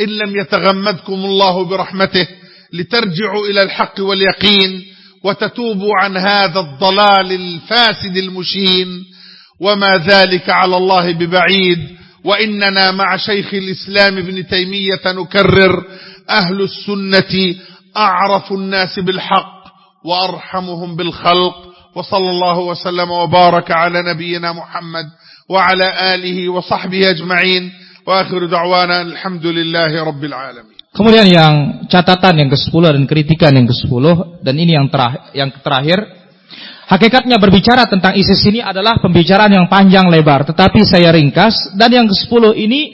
A: إن لم يتغمدكم الله برحمته لترجعوا إلى الحق واليقين وتتوبوا عن هذا الضلال الفاسد المشين. وما ذلك على الله ببعيد وإننا مع شيخ الإسلام ابن تيمية نكرر أهل السنة أعرف الناس بالحق وأرحمهم بالخلق. وصلى الله وسلم وبارك على نبينا محمد وعلى آله وصحبه أجمعين وآخر دعوانا الحمد لله رب العالمين
B: Kemudian yang catatan yang ke-10 dan kritikan yang ke-10 dan ini yang terakhir, yang terakhir Hakikatnya berbicara tentang ISIS ini adalah pembicaraan yang panjang lebar, tetapi saya ringkas dan yang ke-10 ini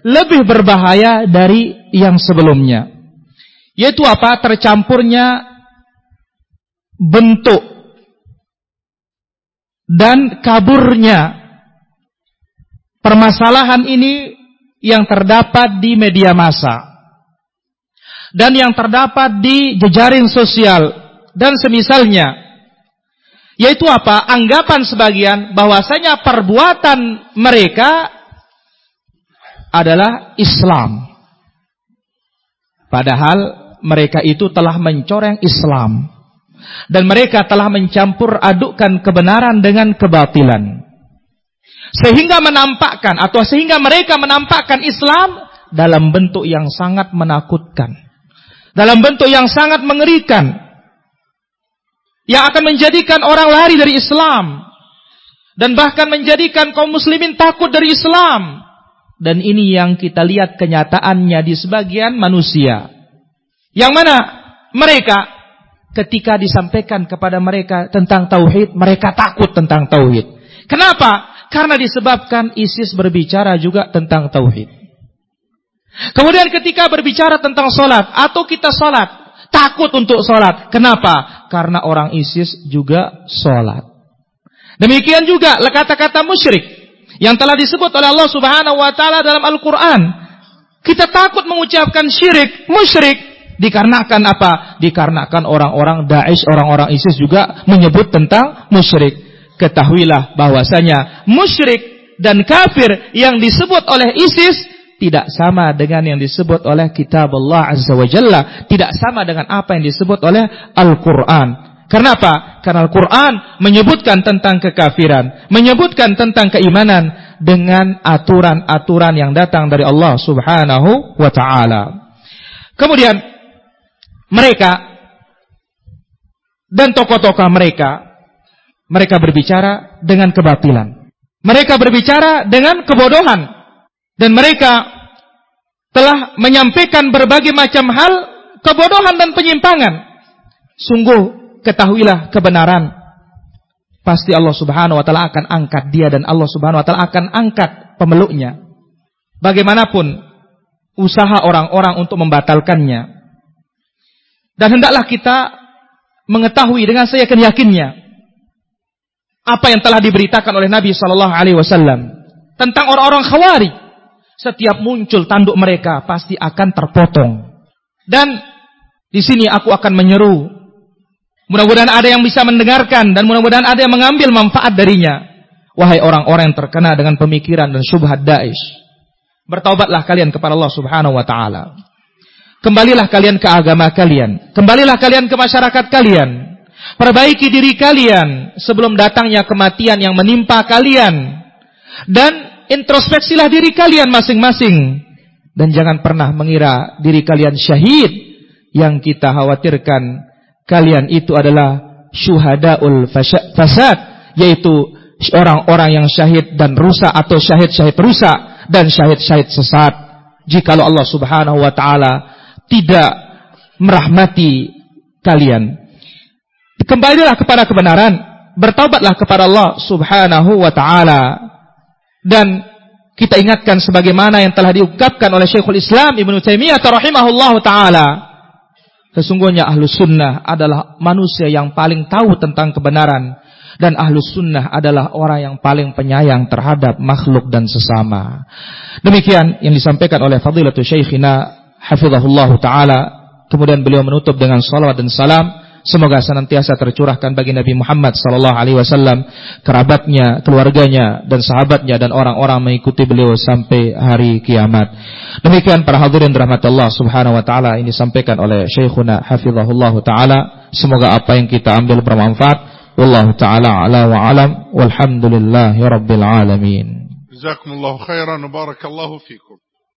B: lebih berbahaya dari yang sebelumnya. Yaitu apa? Tercampurnya bentuk dan kaburnya permasalahan ini yang terdapat di media massa dan yang terdapat di jejaring sosial dan semisalnya yaitu apa? Anggapan sebagian bahwasanya perbuatan mereka adalah Islam. Padahal mereka itu telah mencoreng Islam. Dan mereka telah mencampur adukkan kebenaran dengan kebatilan. Sehingga menampakkan atau sehingga mereka menampakkan Islam dalam bentuk yang sangat menakutkan. Dalam bentuk yang sangat mengerikan yang akan menjadikan orang lari dari Islam dan bahkan menjadikan kaum muslimin takut dari Islam. Dan ini yang kita lihat kenyataannya di sebagian manusia. Yang mana mereka ketika disampaikan kepada mereka tentang tauhid, mereka takut tentang tauhid. Kenapa? Karena disebabkan ISIS berbicara juga tentang tauhid. Kemudian ketika berbicara tentang solat atau kita solat, takut untuk sholat. Kenapa? Karena orang ISIS juga sholat. Demikian juga kata-kata musyrik yang telah disebut oleh Allah Subhanahu wa taala dalam Al-Qur'an. Kita takut mengucapkan syirik, musyrik Dikarenakan apa? Dikarenakan orang-orang Daesh, orang-orang ISIS juga menyebut tentang musyrik. Ketahuilah bahwasanya musyrik dan kafir yang disebut oleh ISIS tidak sama dengan yang disebut oleh kitab Allah Azza wa Jalla, tidak sama dengan apa yang disebut oleh Al-Qur'an. Karena apa? Karena Al-Quran menyebutkan tentang kekafiran, menyebutkan tentang keimanan dengan aturan-aturan yang datang dari Allah Subhanahu wa taala. Kemudian mereka dan tokoh-tokoh mereka mereka berbicara dengan kebatilan. Mereka berbicara dengan kebodohan dan mereka telah menyampaikan berbagai macam hal kebodohan dan penyimpangan. Sungguh ketahuilah kebenaran. Pasti Allah Subhanahu wa taala akan angkat dia dan Allah Subhanahu wa taala akan angkat pemeluknya. Bagaimanapun usaha orang-orang untuk membatalkannya. Dan hendaklah kita mengetahui dengan saya yakinnya apa yang telah diberitakan oleh Nabi sallallahu alaihi wasallam tentang orang-orang Khawarij. Setiap muncul tanduk mereka pasti akan terpotong. Dan di sini aku akan menyeru Mudah-mudahan ada yang bisa mendengarkan dan mudah-mudahan ada yang mengambil manfaat darinya. Wahai orang-orang yang terkena dengan pemikiran dan syubhat Daesh. Bertaubatlah kalian kepada Allah Subhanahu wa taala. Kembalilah kalian ke agama kalian. Kembalilah kalian ke masyarakat kalian. Perbaiki diri kalian sebelum datangnya kematian yang menimpa kalian. Dan introspeksilah diri kalian masing-masing. Dan jangan pernah mengira diri kalian syahid yang kita khawatirkan kalian itu adalah syuhadaul fasad yaitu orang-orang yang syahid dan rusak atau syahid-syahid rusak dan syahid-syahid sesat jikalau Allah Subhanahu wa taala tidak merahmati kalian kembalilah kepada kebenaran bertaubatlah kepada Allah Subhanahu wa taala dan kita ingatkan sebagaimana yang telah diungkapkan oleh Syekhul Islam Ibnu Taimiyah rahimahullahu taala Sesungguhnya ahlus sunnah adalah manusia yang paling tahu tentang kebenaran. Dan ahlus sunnah adalah orang yang paling penyayang terhadap makhluk dan sesama. Demikian yang disampaikan oleh Fadilatul Syekhina Hafizahullah Ta'ala. Kemudian beliau menutup dengan salawat dan salam. Semoga senantiasa tercurahkan bagi Nabi Muhammad sallallahu alaihi wasallam, kerabatnya, keluarganya dan sahabatnya dan orang-orang mengikuti beliau sampai hari kiamat. Demikian para hadirin rahmat Allah Subhanahu wa taala ini disampaikan oleh Syekhuna hafizahullah taala. Semoga apa yang kita ambil bermanfaat. Wallahu taala ala wa alam walhamdulillahi rabbil alamin.
A: Jazakumullahu khairan wa barakallahu fikum.